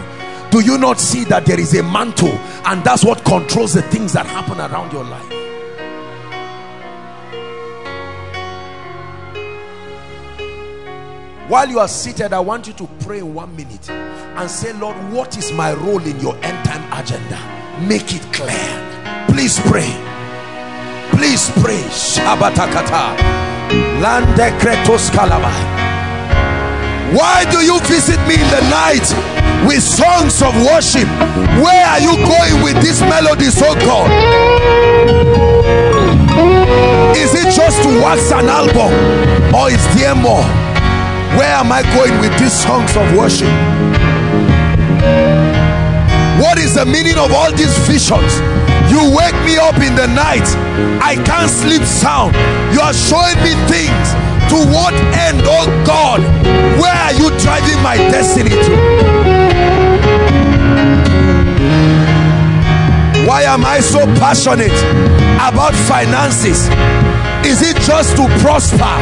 Do you not see that there is a mantle and that's what controls the things that happen around your life? While you are seated i want you to pray in one minute and say lord what is my role in your end time agenda? Make it clear. Please pray please pray. Shabatakata. Landekretos kalabai. Why do you visit me in the night with songs of worship? Where are you going with this melody so god is it just to wax an album or is there more? Where am I going with these songs of worship? What is the meaning of all these visions? You wake me up in the night. I can't sleep sound. You are showing me things. To what end, oh God? Where are you driving my destiny to? Why am I so passionate about finances? Is it just to prosper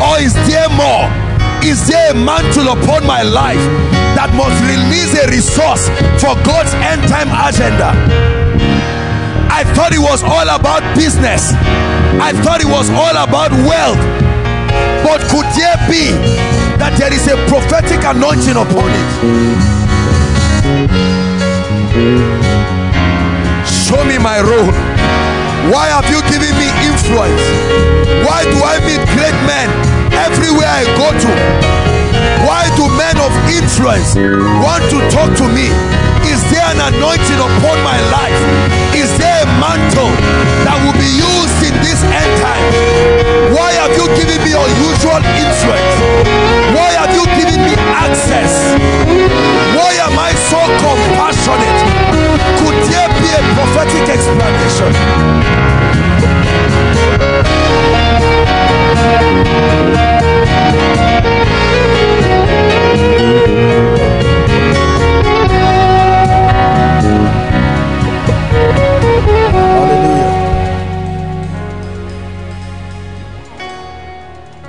or is there more? is there a mantle upon my life that must release a resource for God's end time agenda I thought it was all about business. I thought it was all about wealth. But could there be that there is a prophetic anointing upon it? Show me my role. Why have you given me influence? Why do I meet great men everywhere I go to why do men of influence want to talk to me? Is there an anointing upon my life? Is there a mantle that will be used in this end time? Why have you given me unusual influence? Why have you given me access? Why am I so compassionate? Could there be a prophetic explanation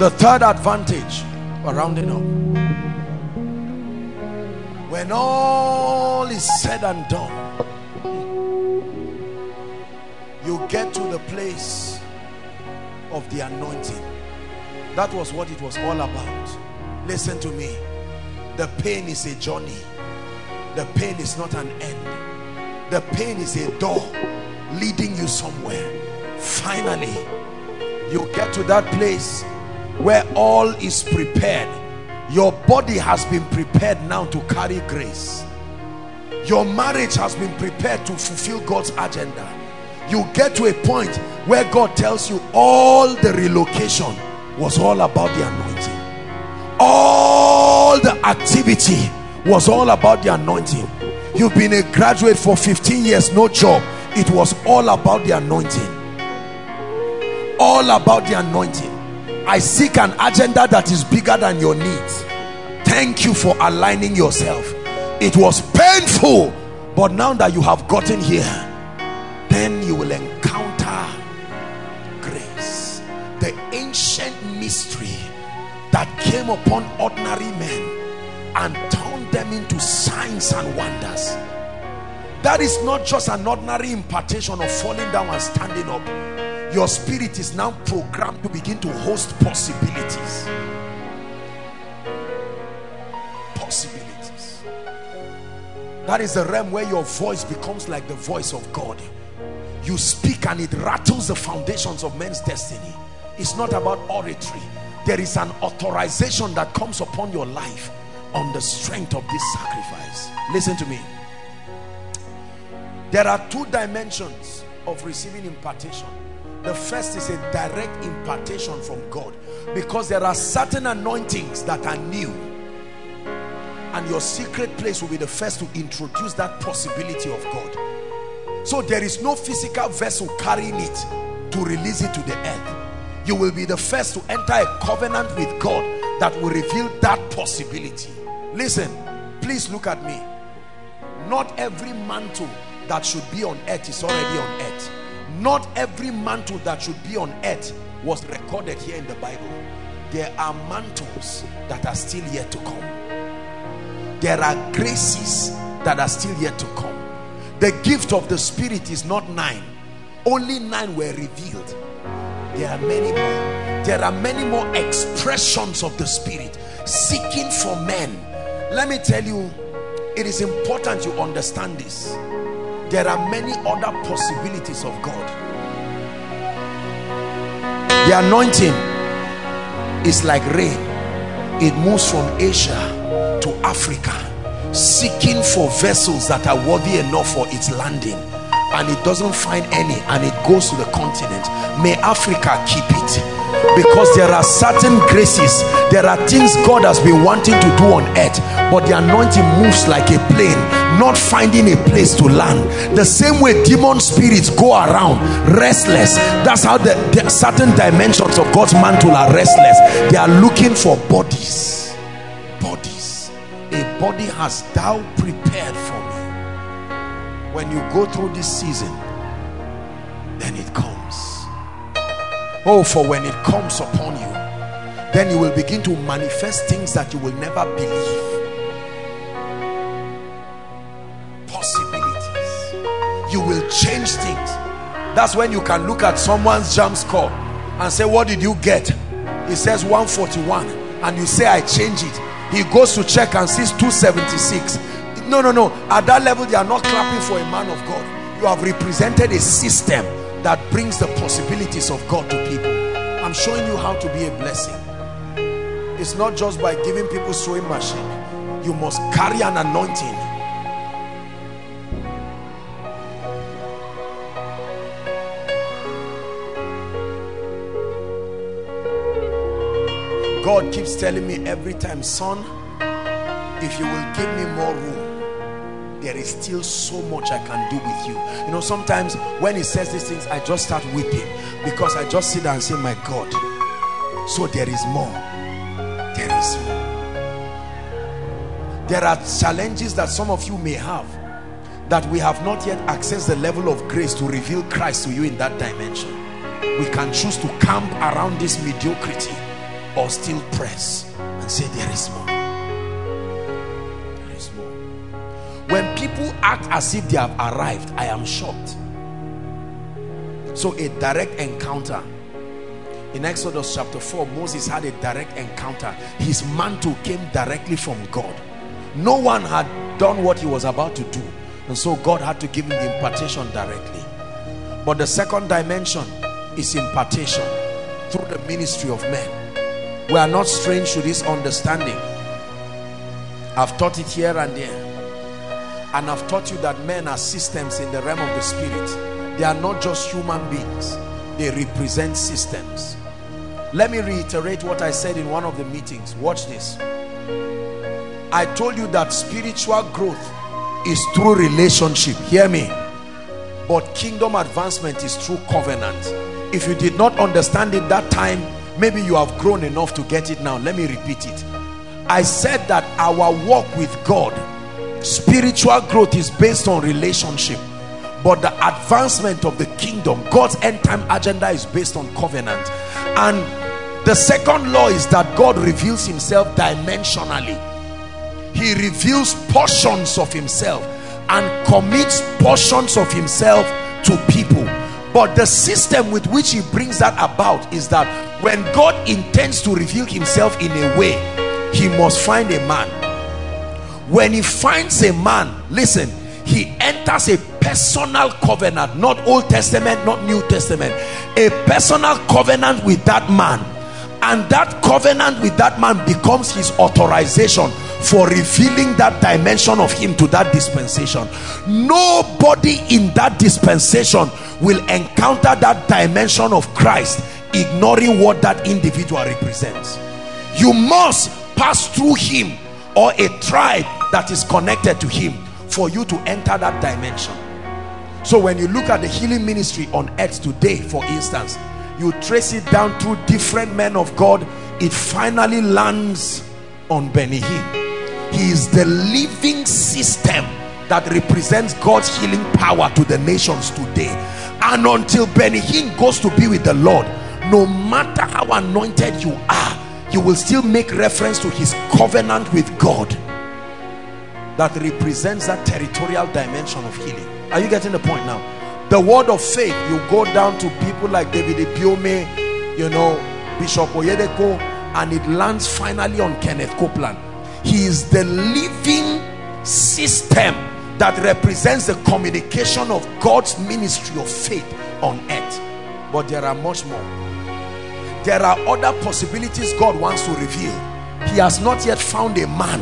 The third advantage, we're rounding up. When all is said and done, you get to the place of the anointing. That was what it was all about. Listen to me. The pain is a journey. The pain is not an end. The pain is a door leading you somewhere. Finally, you get to that place where all is prepared. Your body has been prepared now to carry grace. Your marriage has been prepared to fulfill God's agenda. You get to a point where God tells you all the relocation was all about the anointing all the activity was all about the anointing you've been a graduate for 15 years no job it was all about the anointing all about the anointing i seek an agenda that is bigger than your needs. Thank you for aligning yourself. It was painful but now that you have gotten here then you will encounter grace. The ancient mystery that came upon ordinary men and turned them into signs and wonders. That is not just an ordinary impartation of falling down and standing up your spirit is now programmed to begin to host possibilities. Possibilities. That is the realm where your voice becomes like the voice of God. You speak and it rattles the foundations of men's destiny. It's not about oratory. There is an authorization that comes upon your life on the strength of this sacrifice. Listen to me. There are two dimensions of receiving impartation the first is a direct impartation from God. Because there are certain anointings that are new. And your secret place will be the first to introduce that possibility of God. So there is no physical vessel carrying it to release it to the earth. You will be the first to enter a covenant with God that will reveal that possibility. Listen please look at me. Not every mantle that should be on earth is already on earth not every mantle that should be on earth was recorded here in the Bible. There are mantles that are still yet to come. There are graces that are still yet to come. The gift of the spirit is not nine. Only nine were revealed. There are many more. There are many more expressions of the spirit seeking for men. Let me tell you it is important you understand this there are many other possibilities of God. The anointing is like rain. It moves from Asia to Africa seeking for vessels that are worthy enough for its landing and it doesn't find any and it goes to the continent. May Africa keep it. Because there are certain graces there are things God has been wanting to do on earth but the anointing moves like a plane not finding a place to land. The same way demon spirits go around restless. That's how the, the certain dimensions of God's mantle are restless. They are looking for bodies. Bodies. A body has thou prepared for when you go through this season then it comes. Oh for when it comes upon you then you will begin to manifest things that you will never believe. Possibilities. You will change things. That's when you can look at someone's JAMB score and say what did you get? He says 141 and you say I change it. He goes to check and sees 276 no no no. At that level they are not clapping for a man of God. You have represented a system that brings the possibilities of God to people. I'm showing you how to be a blessing. It's not just by giving people sewing machine. You must carry an anointing. God keeps telling me every time son if you will give me more room there is still so much I can do with you. You know sometimes when he says these things I just start weeping because I just sit there and say my God so there is more. There is more. There are challenges that some of you may have that we have not yet accessed the level of grace to reveal Christ to you in that dimension. We can choose to camp around this mediocrity or still press and say there is more when people act as if they have arrived i am shocked. So a direct encounter. In exodus chapter 4 moses had a direct encounter. His mantle came directly from god. No one had done what he was about to do and so god had to give him the impartation directly. But the second dimension is impartation through the ministry of men. We are not strange to this understanding. I've taught it here and there and I've taught you that men are systems in the realm of the spirit. They are not just human beings. They represent systems. Let me reiterate what I said in one of the meetings. Watch this. I told you that spiritual growth is through relationship. Hear me. But kingdom advancement is through covenant. If you did not understand it that time maybe you have grown enough to get it now. Let me repeat it. I said that our walk with God spiritual growth is based on relationship but the advancement of the kingdom God's end time agenda is based on covenant. And the second law is that God reveals himself dimensionally. He reveals portions of himself and commits portions of himself to people. But the system with which he brings that about is that when God intends to reveal himself in a way he must find a man when he finds a man listen he enters a personal covenant not old testament not new testament. A personal covenant with that man. And that covenant with that man becomes his authorization for revealing that dimension of him to that dispensation. Nobody in that dispensation will encounter that dimension of christ ignoring what that individual represents. You must pass through him or a tribe that is connected to him for you to enter that dimension. So when you look at the healing ministry on earth today for instance you trace it down through different men of God it finally lands on Benny Hinn. He is the living system that represents God's healing power to the nations today. And until Benny Hinn goes to be with the Lord no matter how anointed you are he will still make reference to his covenant with God that represents that territorial dimension of healing. Are you getting the point now? The word of faith you go down to people like David Ibiyeomie you know Bishop Oyedepo and it lands finally on Kenneth Copeland. He is the living system that represents the communication of God's ministry of faith on earth. But there are much more there are other possibilities God wants to reveal. He has not yet found a man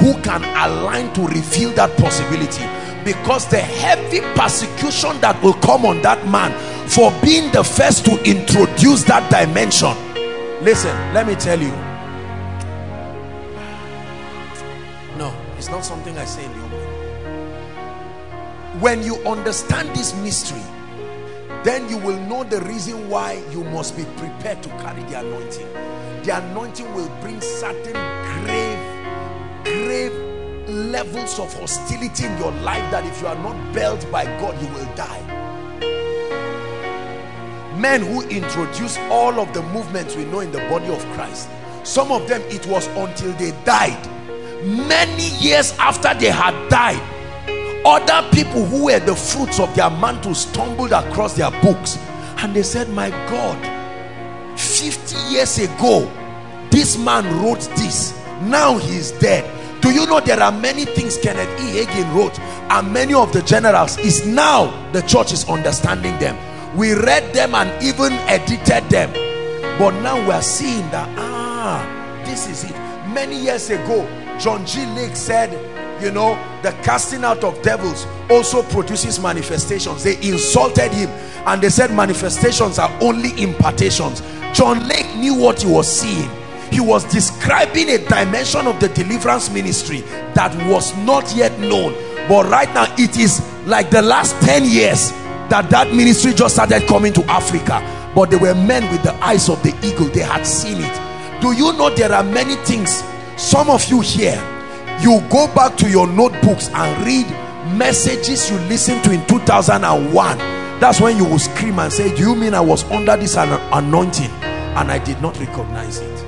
who can align to reveal that possibility. Because the heavy persecution that will come on that man for being the first to introduce that dimension. Listen let me tell you. No it's not something I say in the open. When you understand this mystery then you will know the reason why you must be prepared to carry the anointing. The anointing will bring certain grave grave levels of hostility in your life that if you are not built by God you will die. Men who introduced all of the movements we know in the body of Christ some of them it was until they died. Many years after they had died other people who were the fruits of their mantle stumbled across their books and they said my God 50 years ago this man wrote this. Now he's dead. Do you know there are many things Kenneth E. Hagin wrote and many of the generals? Is now the church is understanding them. We read them and even edited them. But now we are seeing that ah this is it. Many years ago John G. Lake said you know the casting out of devils also produces manifestations. They insulted him and they said manifestations are only impartations. John Lake knew what he was seeing. He was describing a dimension of the deliverance ministry that was not yet known. But right now it is like the last 10 years that that ministry just started coming to Africa. But they were men with the eyes of the eagle. They had seen it. Do you know there are many things some of you here you go back to your notebooks and read messages you listened to in 2001 that's when you will scream and say do you mean I was under this anointing and I did not recognize it?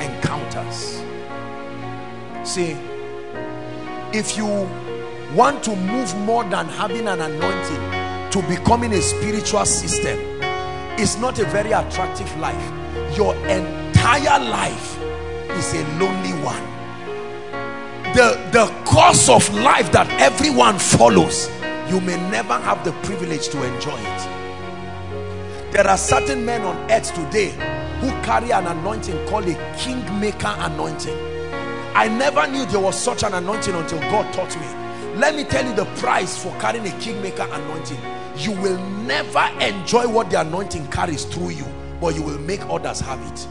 Encounters. See if you want to move more than having an anointing to becoming a spiritual system it's not a very attractive life. Your entire life is a lonely one. The the course of life that everyone follows you may never have the privilege to enjoy it. There are certain men on earth today who carry an anointing called a kingmaker anointing. I never knew there was such an anointing until God taught me. Let me tell you the price for carrying a kingmaker anointing. You will never enjoy what the anointing carries through you but you will make others have it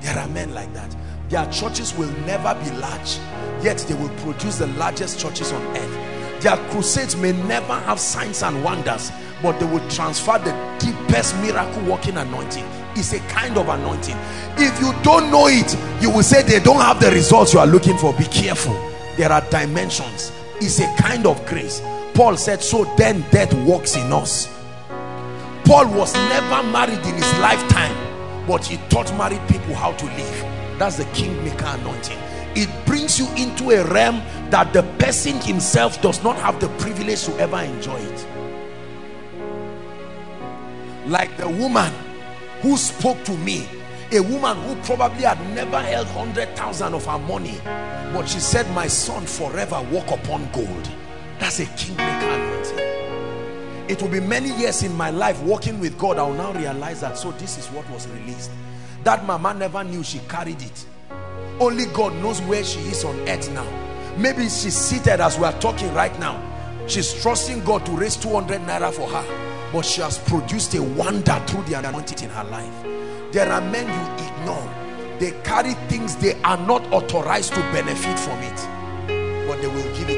there are men like that. Their churches will never be large yet they will produce the largest churches on earth. Their crusades may never have signs and wonders but they will transfer the deepest miracle working anointing. It's a kind of anointing. If you don't know it you will say they don't have the results you are looking for. Be careful. There are dimensions. It's a kind of grace. Paul said so then death works in us. Paul was never married in his lifetime but he taught married people how to live. That's the kingmaker anointing. It brings you into a realm that the person himself does not have the privilege to ever enjoy it. Like the woman who spoke to me a woman who probably had never held hundred thousand of her money but she said my son forever walk upon gold. That's a kingmaker anointing it will be many years in my life walking with God I will now realize that so this is what was released. That mama never knew she carried it. Only God knows where she is on earth now. Maybe she's seated as we are talking right now. She's trusting God to raise 200 naira for her but she has produced a wonder through the anointing in her life. There are men you ignore. They carry things they are not authorized to benefit from it but they will give it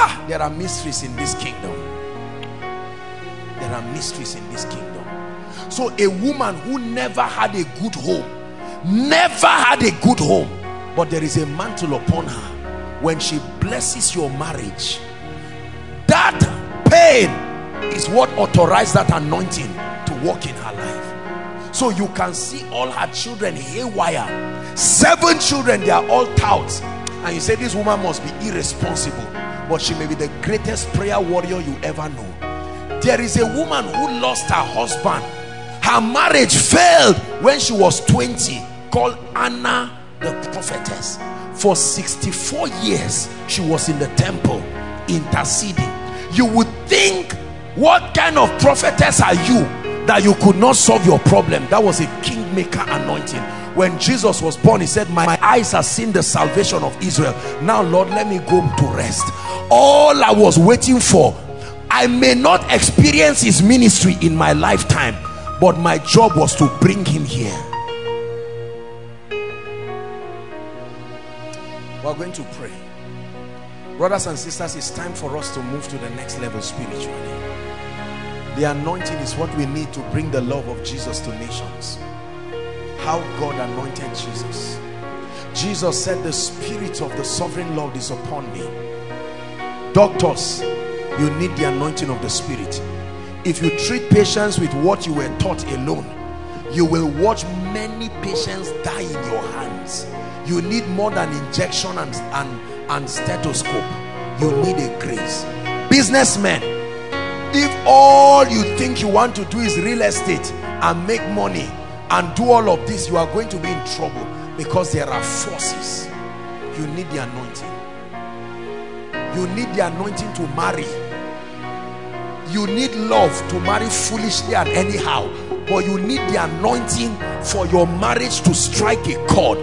ah there are mysteries in this kingdom. There are mysteries in this kingdom. So a woman who never had a good home never had a good home but there is a mantle upon her. When she blesses your marriage that pain is what authorized that anointing to work in her life. So you can see all her children haywire. Seven children they are all touts. And you say this woman must be irresponsible but she may be the greatest prayer warrior you ever know. There is a woman who lost her husband. Her marriage failed when she was 20 called Anna the prophetess. For 64 years she was in the temple interceding. You would think what kind of prophetess are you that you could not solve your problem? That was a kingmaker anointing when jesus was born he said my eyes have seen the salvation of israel. Now lord let me go to rest. All i was waiting for i may not experience his ministry in my lifetime but my job was to bring him here. We're going to pray. Brothers and sisters it's time for us to move to the next level spiritually. The anointing is what we need to bring the love of Jesus to nations how God anointed Jesus. Jesus said the spirit of the sovereign Lord is upon me. Doctors you need the anointing of the spirit. If you treat patients with what you were taught alone you will watch many patients die in your hands. You need more than injection and, and, and stethoscope. You need a grace. Businessmen if all you think you want to do is real estate and make money and do all of this you are going to be in trouble because there are forces. You need the anointing. You need the anointing to marry. You need love to marry foolishly and anyhow. But you need the anointing for your marriage to strike a chord.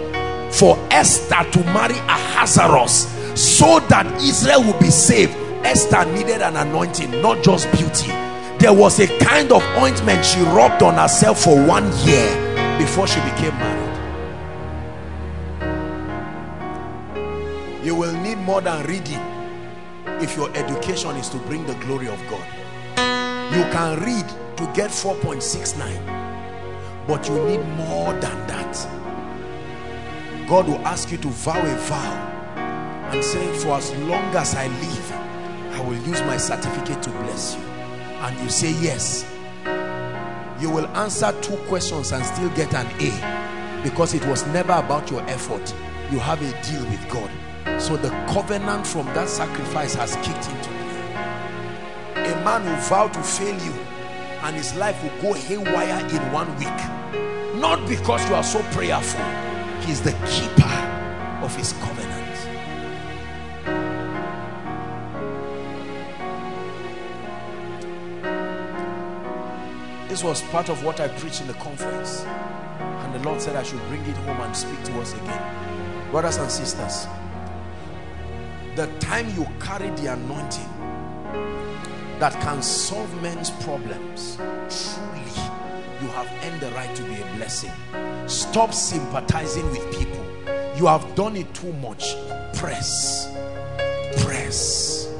For Esther to marry Ahasuerus so that Israel will be saved. Esther needed an anointing not just beauty there was a kind of ointment she rubbed on herself for one year before she became married. You will need more than reading if your education is to bring the glory of God. You can read to get 4.69 but you need more than that. God will ask you to vow a vow and say for as long as I live I will use my certificate to bless you and you say yes you will answer two questions and still get an A because it was never about your effort. You have a deal with God. So the covenant from that sacrifice has kicked into play a man will vow to fail you and his life will go haywire in one week. Not because you are so prayerful. He's the keeper of his this was part of what I preached in the conference. And the Lord said I should bring it home and speak to us again. Brothers and sisters the time you carry the anointing that can solve men's problems truly you have earned the right to be a blessing. Stop sympathizing with people. You have done it too much. Press. Press.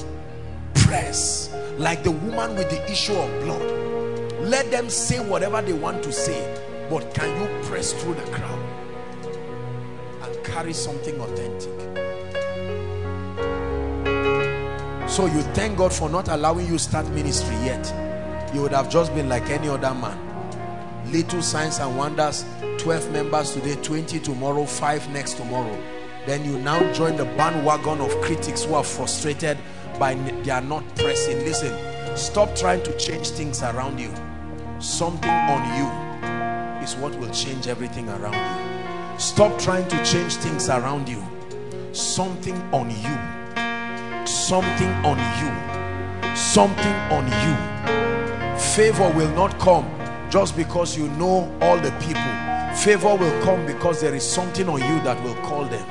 Press. Like the woman with the issue of blood let them say whatever they want to say but can you press through the crowd and carry something authentic? So you thank God for not allowing you start ministry yet. You would have just been like any other man. Little signs and wonders 12 members today 20 tomorrow 5 next tomorrow. Then you now join the bandwagon of critics who are frustrated by they are not pressing. Listen stop trying to change things around you something on you is what will change everything around you. Stop trying to change things around you. Something on you. Something on you. Something on you. Favor will not come just because you know all the people. Favor will come because there is something on you that will call them.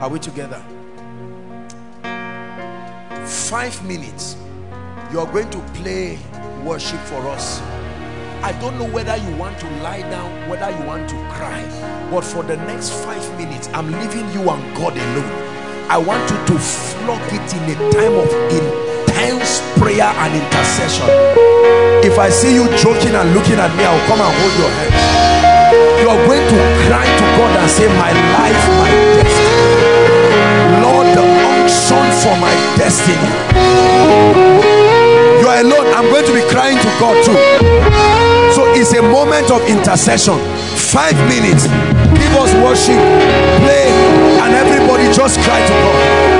Are we together? Five minutes you are going to play worship for us. I don't know whether you want to lie down whether you want to cry but for the next five minutes I'm leaving you and God alone. I want you to flog it in a time of intense prayer and intercession. If I see you joking and looking at me I'll come and hold your hand. You are going to cry to God and say my life my destiny. Lord the unction for my destiny. You are alone. I'm going to be crying to God too. So it's a moment of intercession. Five minutes. Give us worship, play, and everybody just cry to God.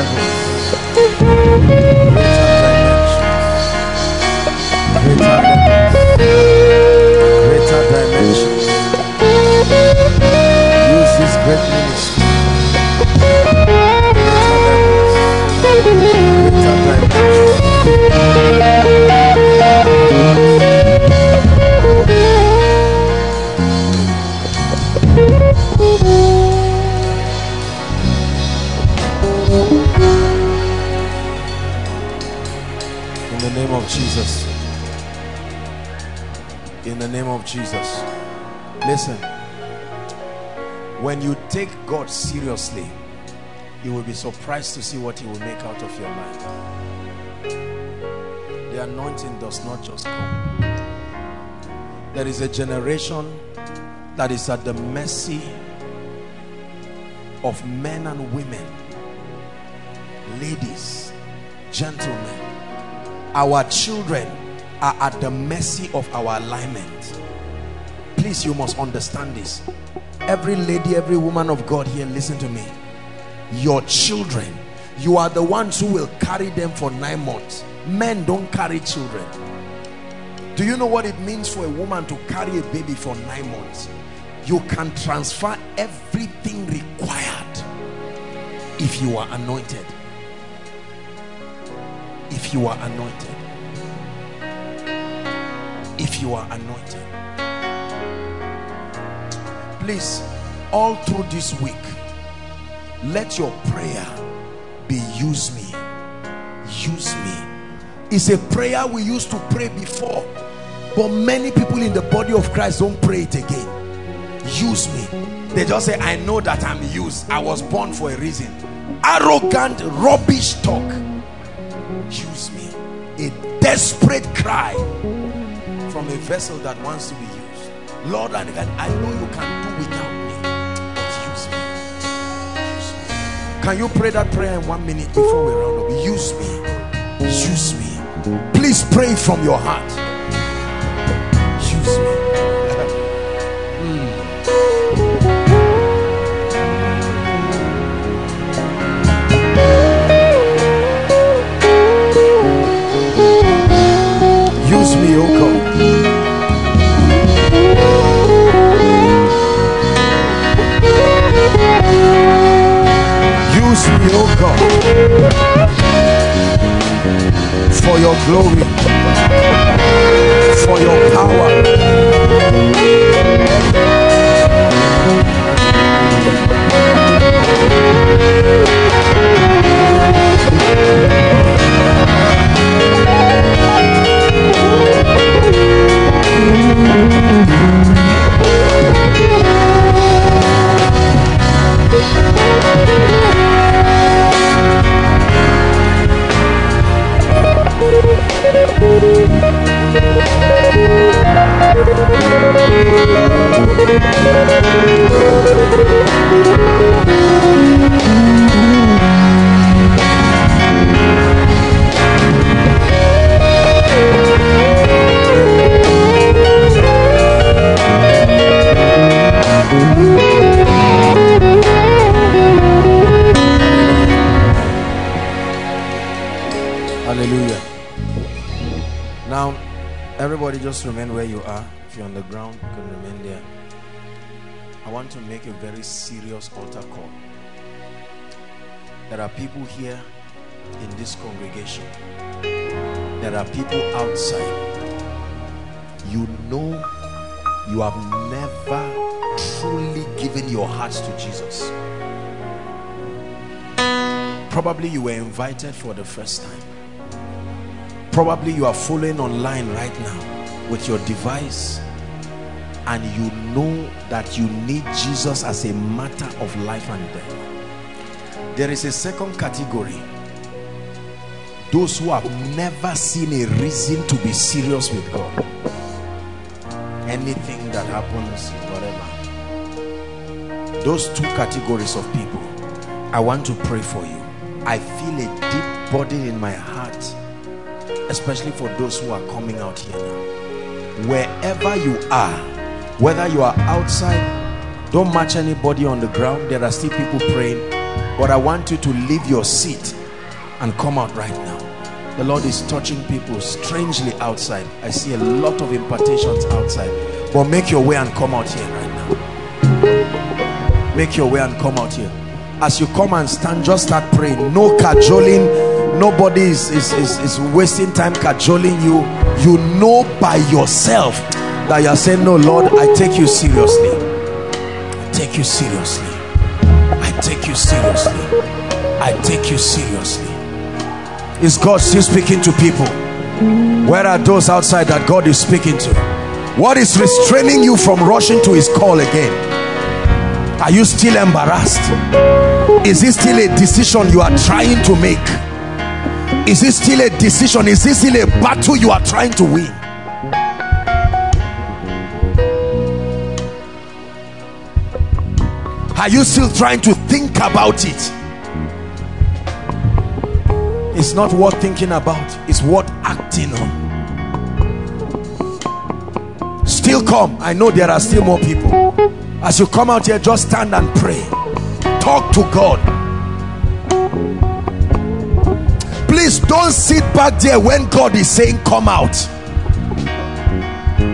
Greater name of Jesus. Listen. When you take God seriously, you will be surprised to see what he will make out of your life. The anointing does not just come. There is a generation that is at the mercy of men and women, ladies, gentlemen. Our children are at the mercy of our alignment. Please, you must understand this. Every lady, every woman of God here, listen to me. Your children, you are the ones who will carry them for nine months. Men don't carry children. Do you know what it means for a woman to carry a baby for nine months? You can transfer everything required if you are anointed. If you are anointed. If you are anointed. Please, all through this week, let your prayer be use me. Use me. It's a prayer we used to pray before, but many people in the body of Christ don't pray it again. Use me. They just say, I know that I'm used. I was born for a reason. Arrogant, rubbish talk. Use me. A desperate cry from a vessel that wants to be used. Lord, and I know you can do without me, but use me. Use me. Can you pray that prayer in one minute before we round up? Use me. Use me. Please pray from your heart. Use me. Hmm. Use me, oh God. Me, oh God, for your glory, for your power. Hallelujah. Everybody just remain where you are. If you're on the ground, you can remain there. I want to make a very serious altar call. There are people here in this congregation. There are people outside. You know you have never truly given your hearts to Jesus. Probably you were invited for the first time. Probably you are following online right now with your device and you know that you need Jesus as a matter of life and death. There is a second category. Those who have never seen a reason to be serious with God. anything that happens whatever those two categories of people I want to pray for you I feel a deep burden in my heart especially for those who are coming out here now. Wherever you are whether you are outside don't match anybody on the ground. There are still people praying. But I want you to leave your seat and come out right now. The Lord is touching people strangely outside. I see a lot of impartations outside. But make your way and come out here right now. Make your way and come out here. As you come and stand just start praying. No cajoling nobody is, is, is, is wasting time cajoling you. You know by yourself that you are saying no Lord I take you seriously. I take you seriously. I take you seriously. I take you seriously. Is God still speaking to people? Where are those outside that God is speaking to? What is restraining you from rushing to his call again? Are you still embarrassed? Is it still a decision you are trying to make is it still a decision? Is this still a battle you are trying to win? Are you still trying to think about it? It's not worth thinking about. It's worth acting on. Still come. I know there are still more people. As you come out here just stand and pray. Talk to god please don't sit back there when god is saying come out.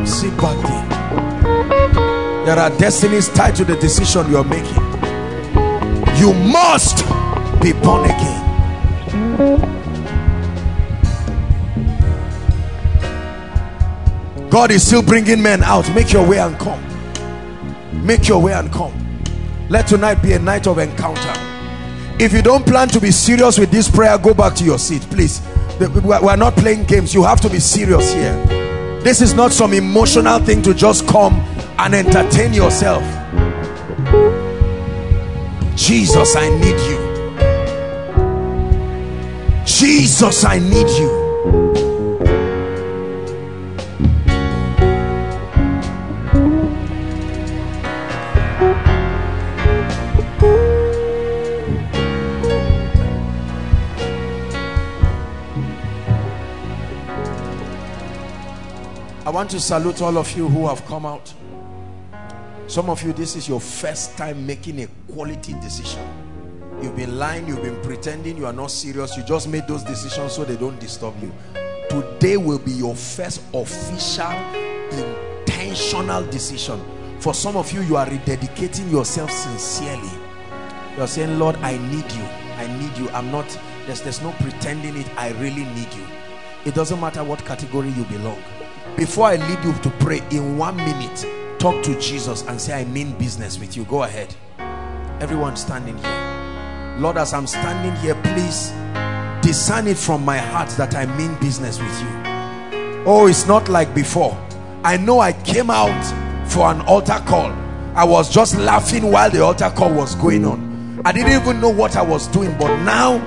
Sit back there. There are destinies tied to the decision you're making. You must be born again. God is still bringing men out. Make your way and come. Make your way and come. Let tonight be a night of encounter if you don't plan to be serious with this prayer go back to your seat please. We're not playing games. You have to be serious here. This is not some emotional thing to just come and entertain yourself. Jesus I need you. Jesus I need you want to salute all of you who have come out. Some of you this is your first time making a quality decision. You've been lying you've been pretending you are not serious. You just made those decisions so they don't disturb you. Today will be your first official intentional decision. For some of you you are rededicating yourself sincerely. You're saying lord i need you. I need you. I'm not there's there's no pretending it. I really need you. It doesn't matter what category you belong before I lead you to pray in one minute talk to Jesus and say I mean business with you. Go ahead. Everyone standing here. Lord as I'm standing here please discern it from my heart that I mean business with you. Oh it's not like before. I know I came out for an altar call. I was just laughing while the altar call was going on. I didn't even know what I was doing but now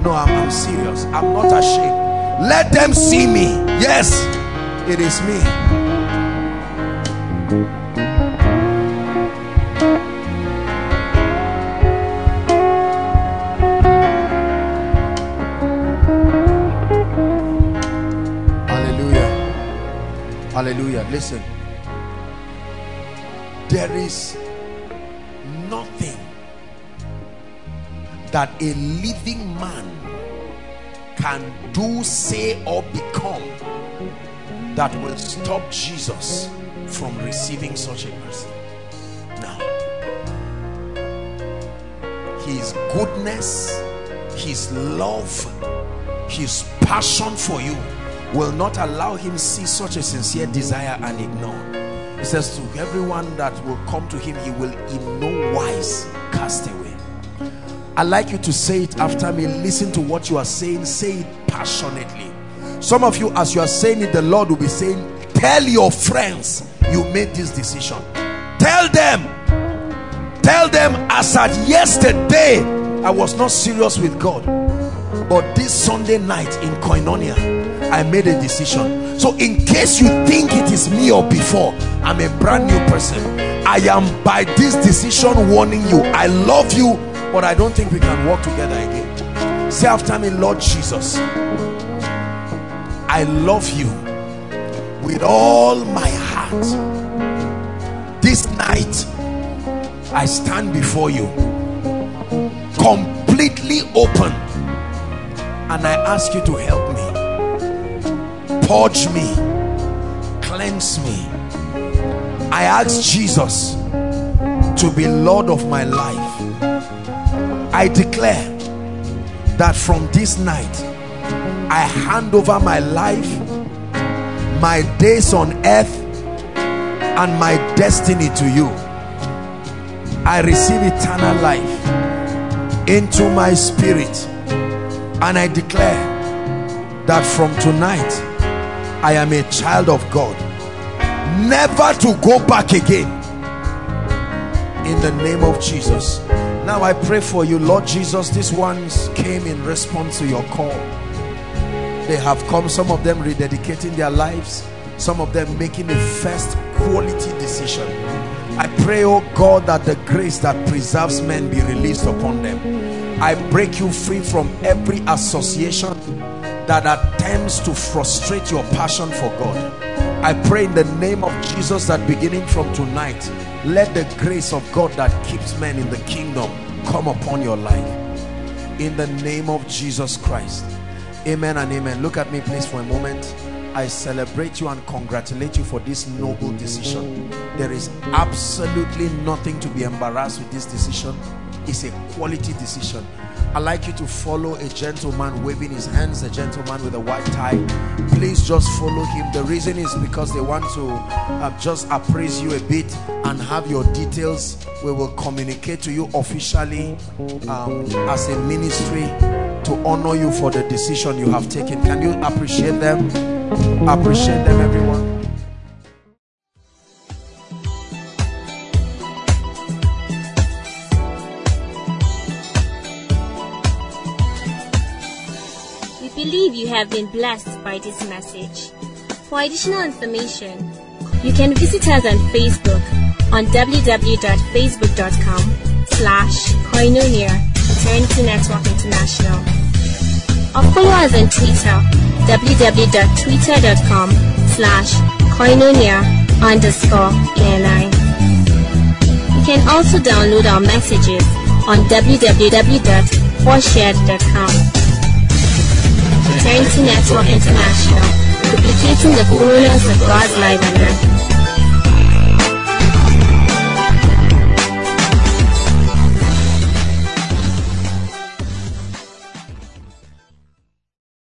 no I'm, I'm serious. I'm not ashamed. Let them see me. Yes it is me. Hallelujah. Hallelujah. Listen. There is nothing that a living man can do, say, or become that will stop Jesus from receiving such a mercy. Now, his goodness, his love, his passion for you will not allow him see such a sincere desire and ignore. He says to everyone that will come to him, he will in no wise cast away. I'd like you to say it after me. Listen to what you are saying. Say it passionately some of you as you are saying it the lord will be saying tell your friends you made this decision tell them tell them as at yesterday i was not serious with god but this sunday night in koinonia I made a decision. So in case you think it is me or before, I'm a brand new person. I am by this decision warning you. I love you, but I don't think we can work together again. Say after me, Lord Jesus, I love you with all my heart. This night, I stand before you completely open and I ask you to help me. Purge me. Cleanse me. I ask Jesus to be Lord of my life. I declare that from this night I hand over my life my days on earth and my destiny to you. I receive eternal life into my spirit and I declare that from tonight I am a child of God never to go back again. In the name of Jesus. Now I pray for you Lord Jesus these ones came in response to your call they have come some of them rededicating their lives some of them making a first quality decision I pray, oh God, that the grace that preserves men be released upon them. I break you free from every association that attempts to frustrate your passion for God. I pray in the name of Jesus that beginning from tonight, let the grace of God that keeps men in the kingdom come upon your life. In the name of Jesus Christ. Amen and amen. Look at me please for a moment. I celebrate you and congratulate you for this noble decision. There is absolutely nothing to be embarrassed with this decision. It's a quality decision. i like you to follow a gentleman waving his hands, a gentleman with a white tie. Please just follow him. The reason is because they want to uh, just appraise you a bit and have your details. We will communicate to you officially um, as a ministry to honor you for the decision you have taken. Can you appreciate them? Appreciate them, everyone. We believe you have been blessed by this message. For additional information, you can visit us on Facebook on www.facebook.com slash koinonia Eternity Network International or follow us on Twitter www.twitter.com slash koinonia underscore ENI. You can also download our messages on www.4shared.com. Eternity Network International, duplicating the fullness of God's life on earth.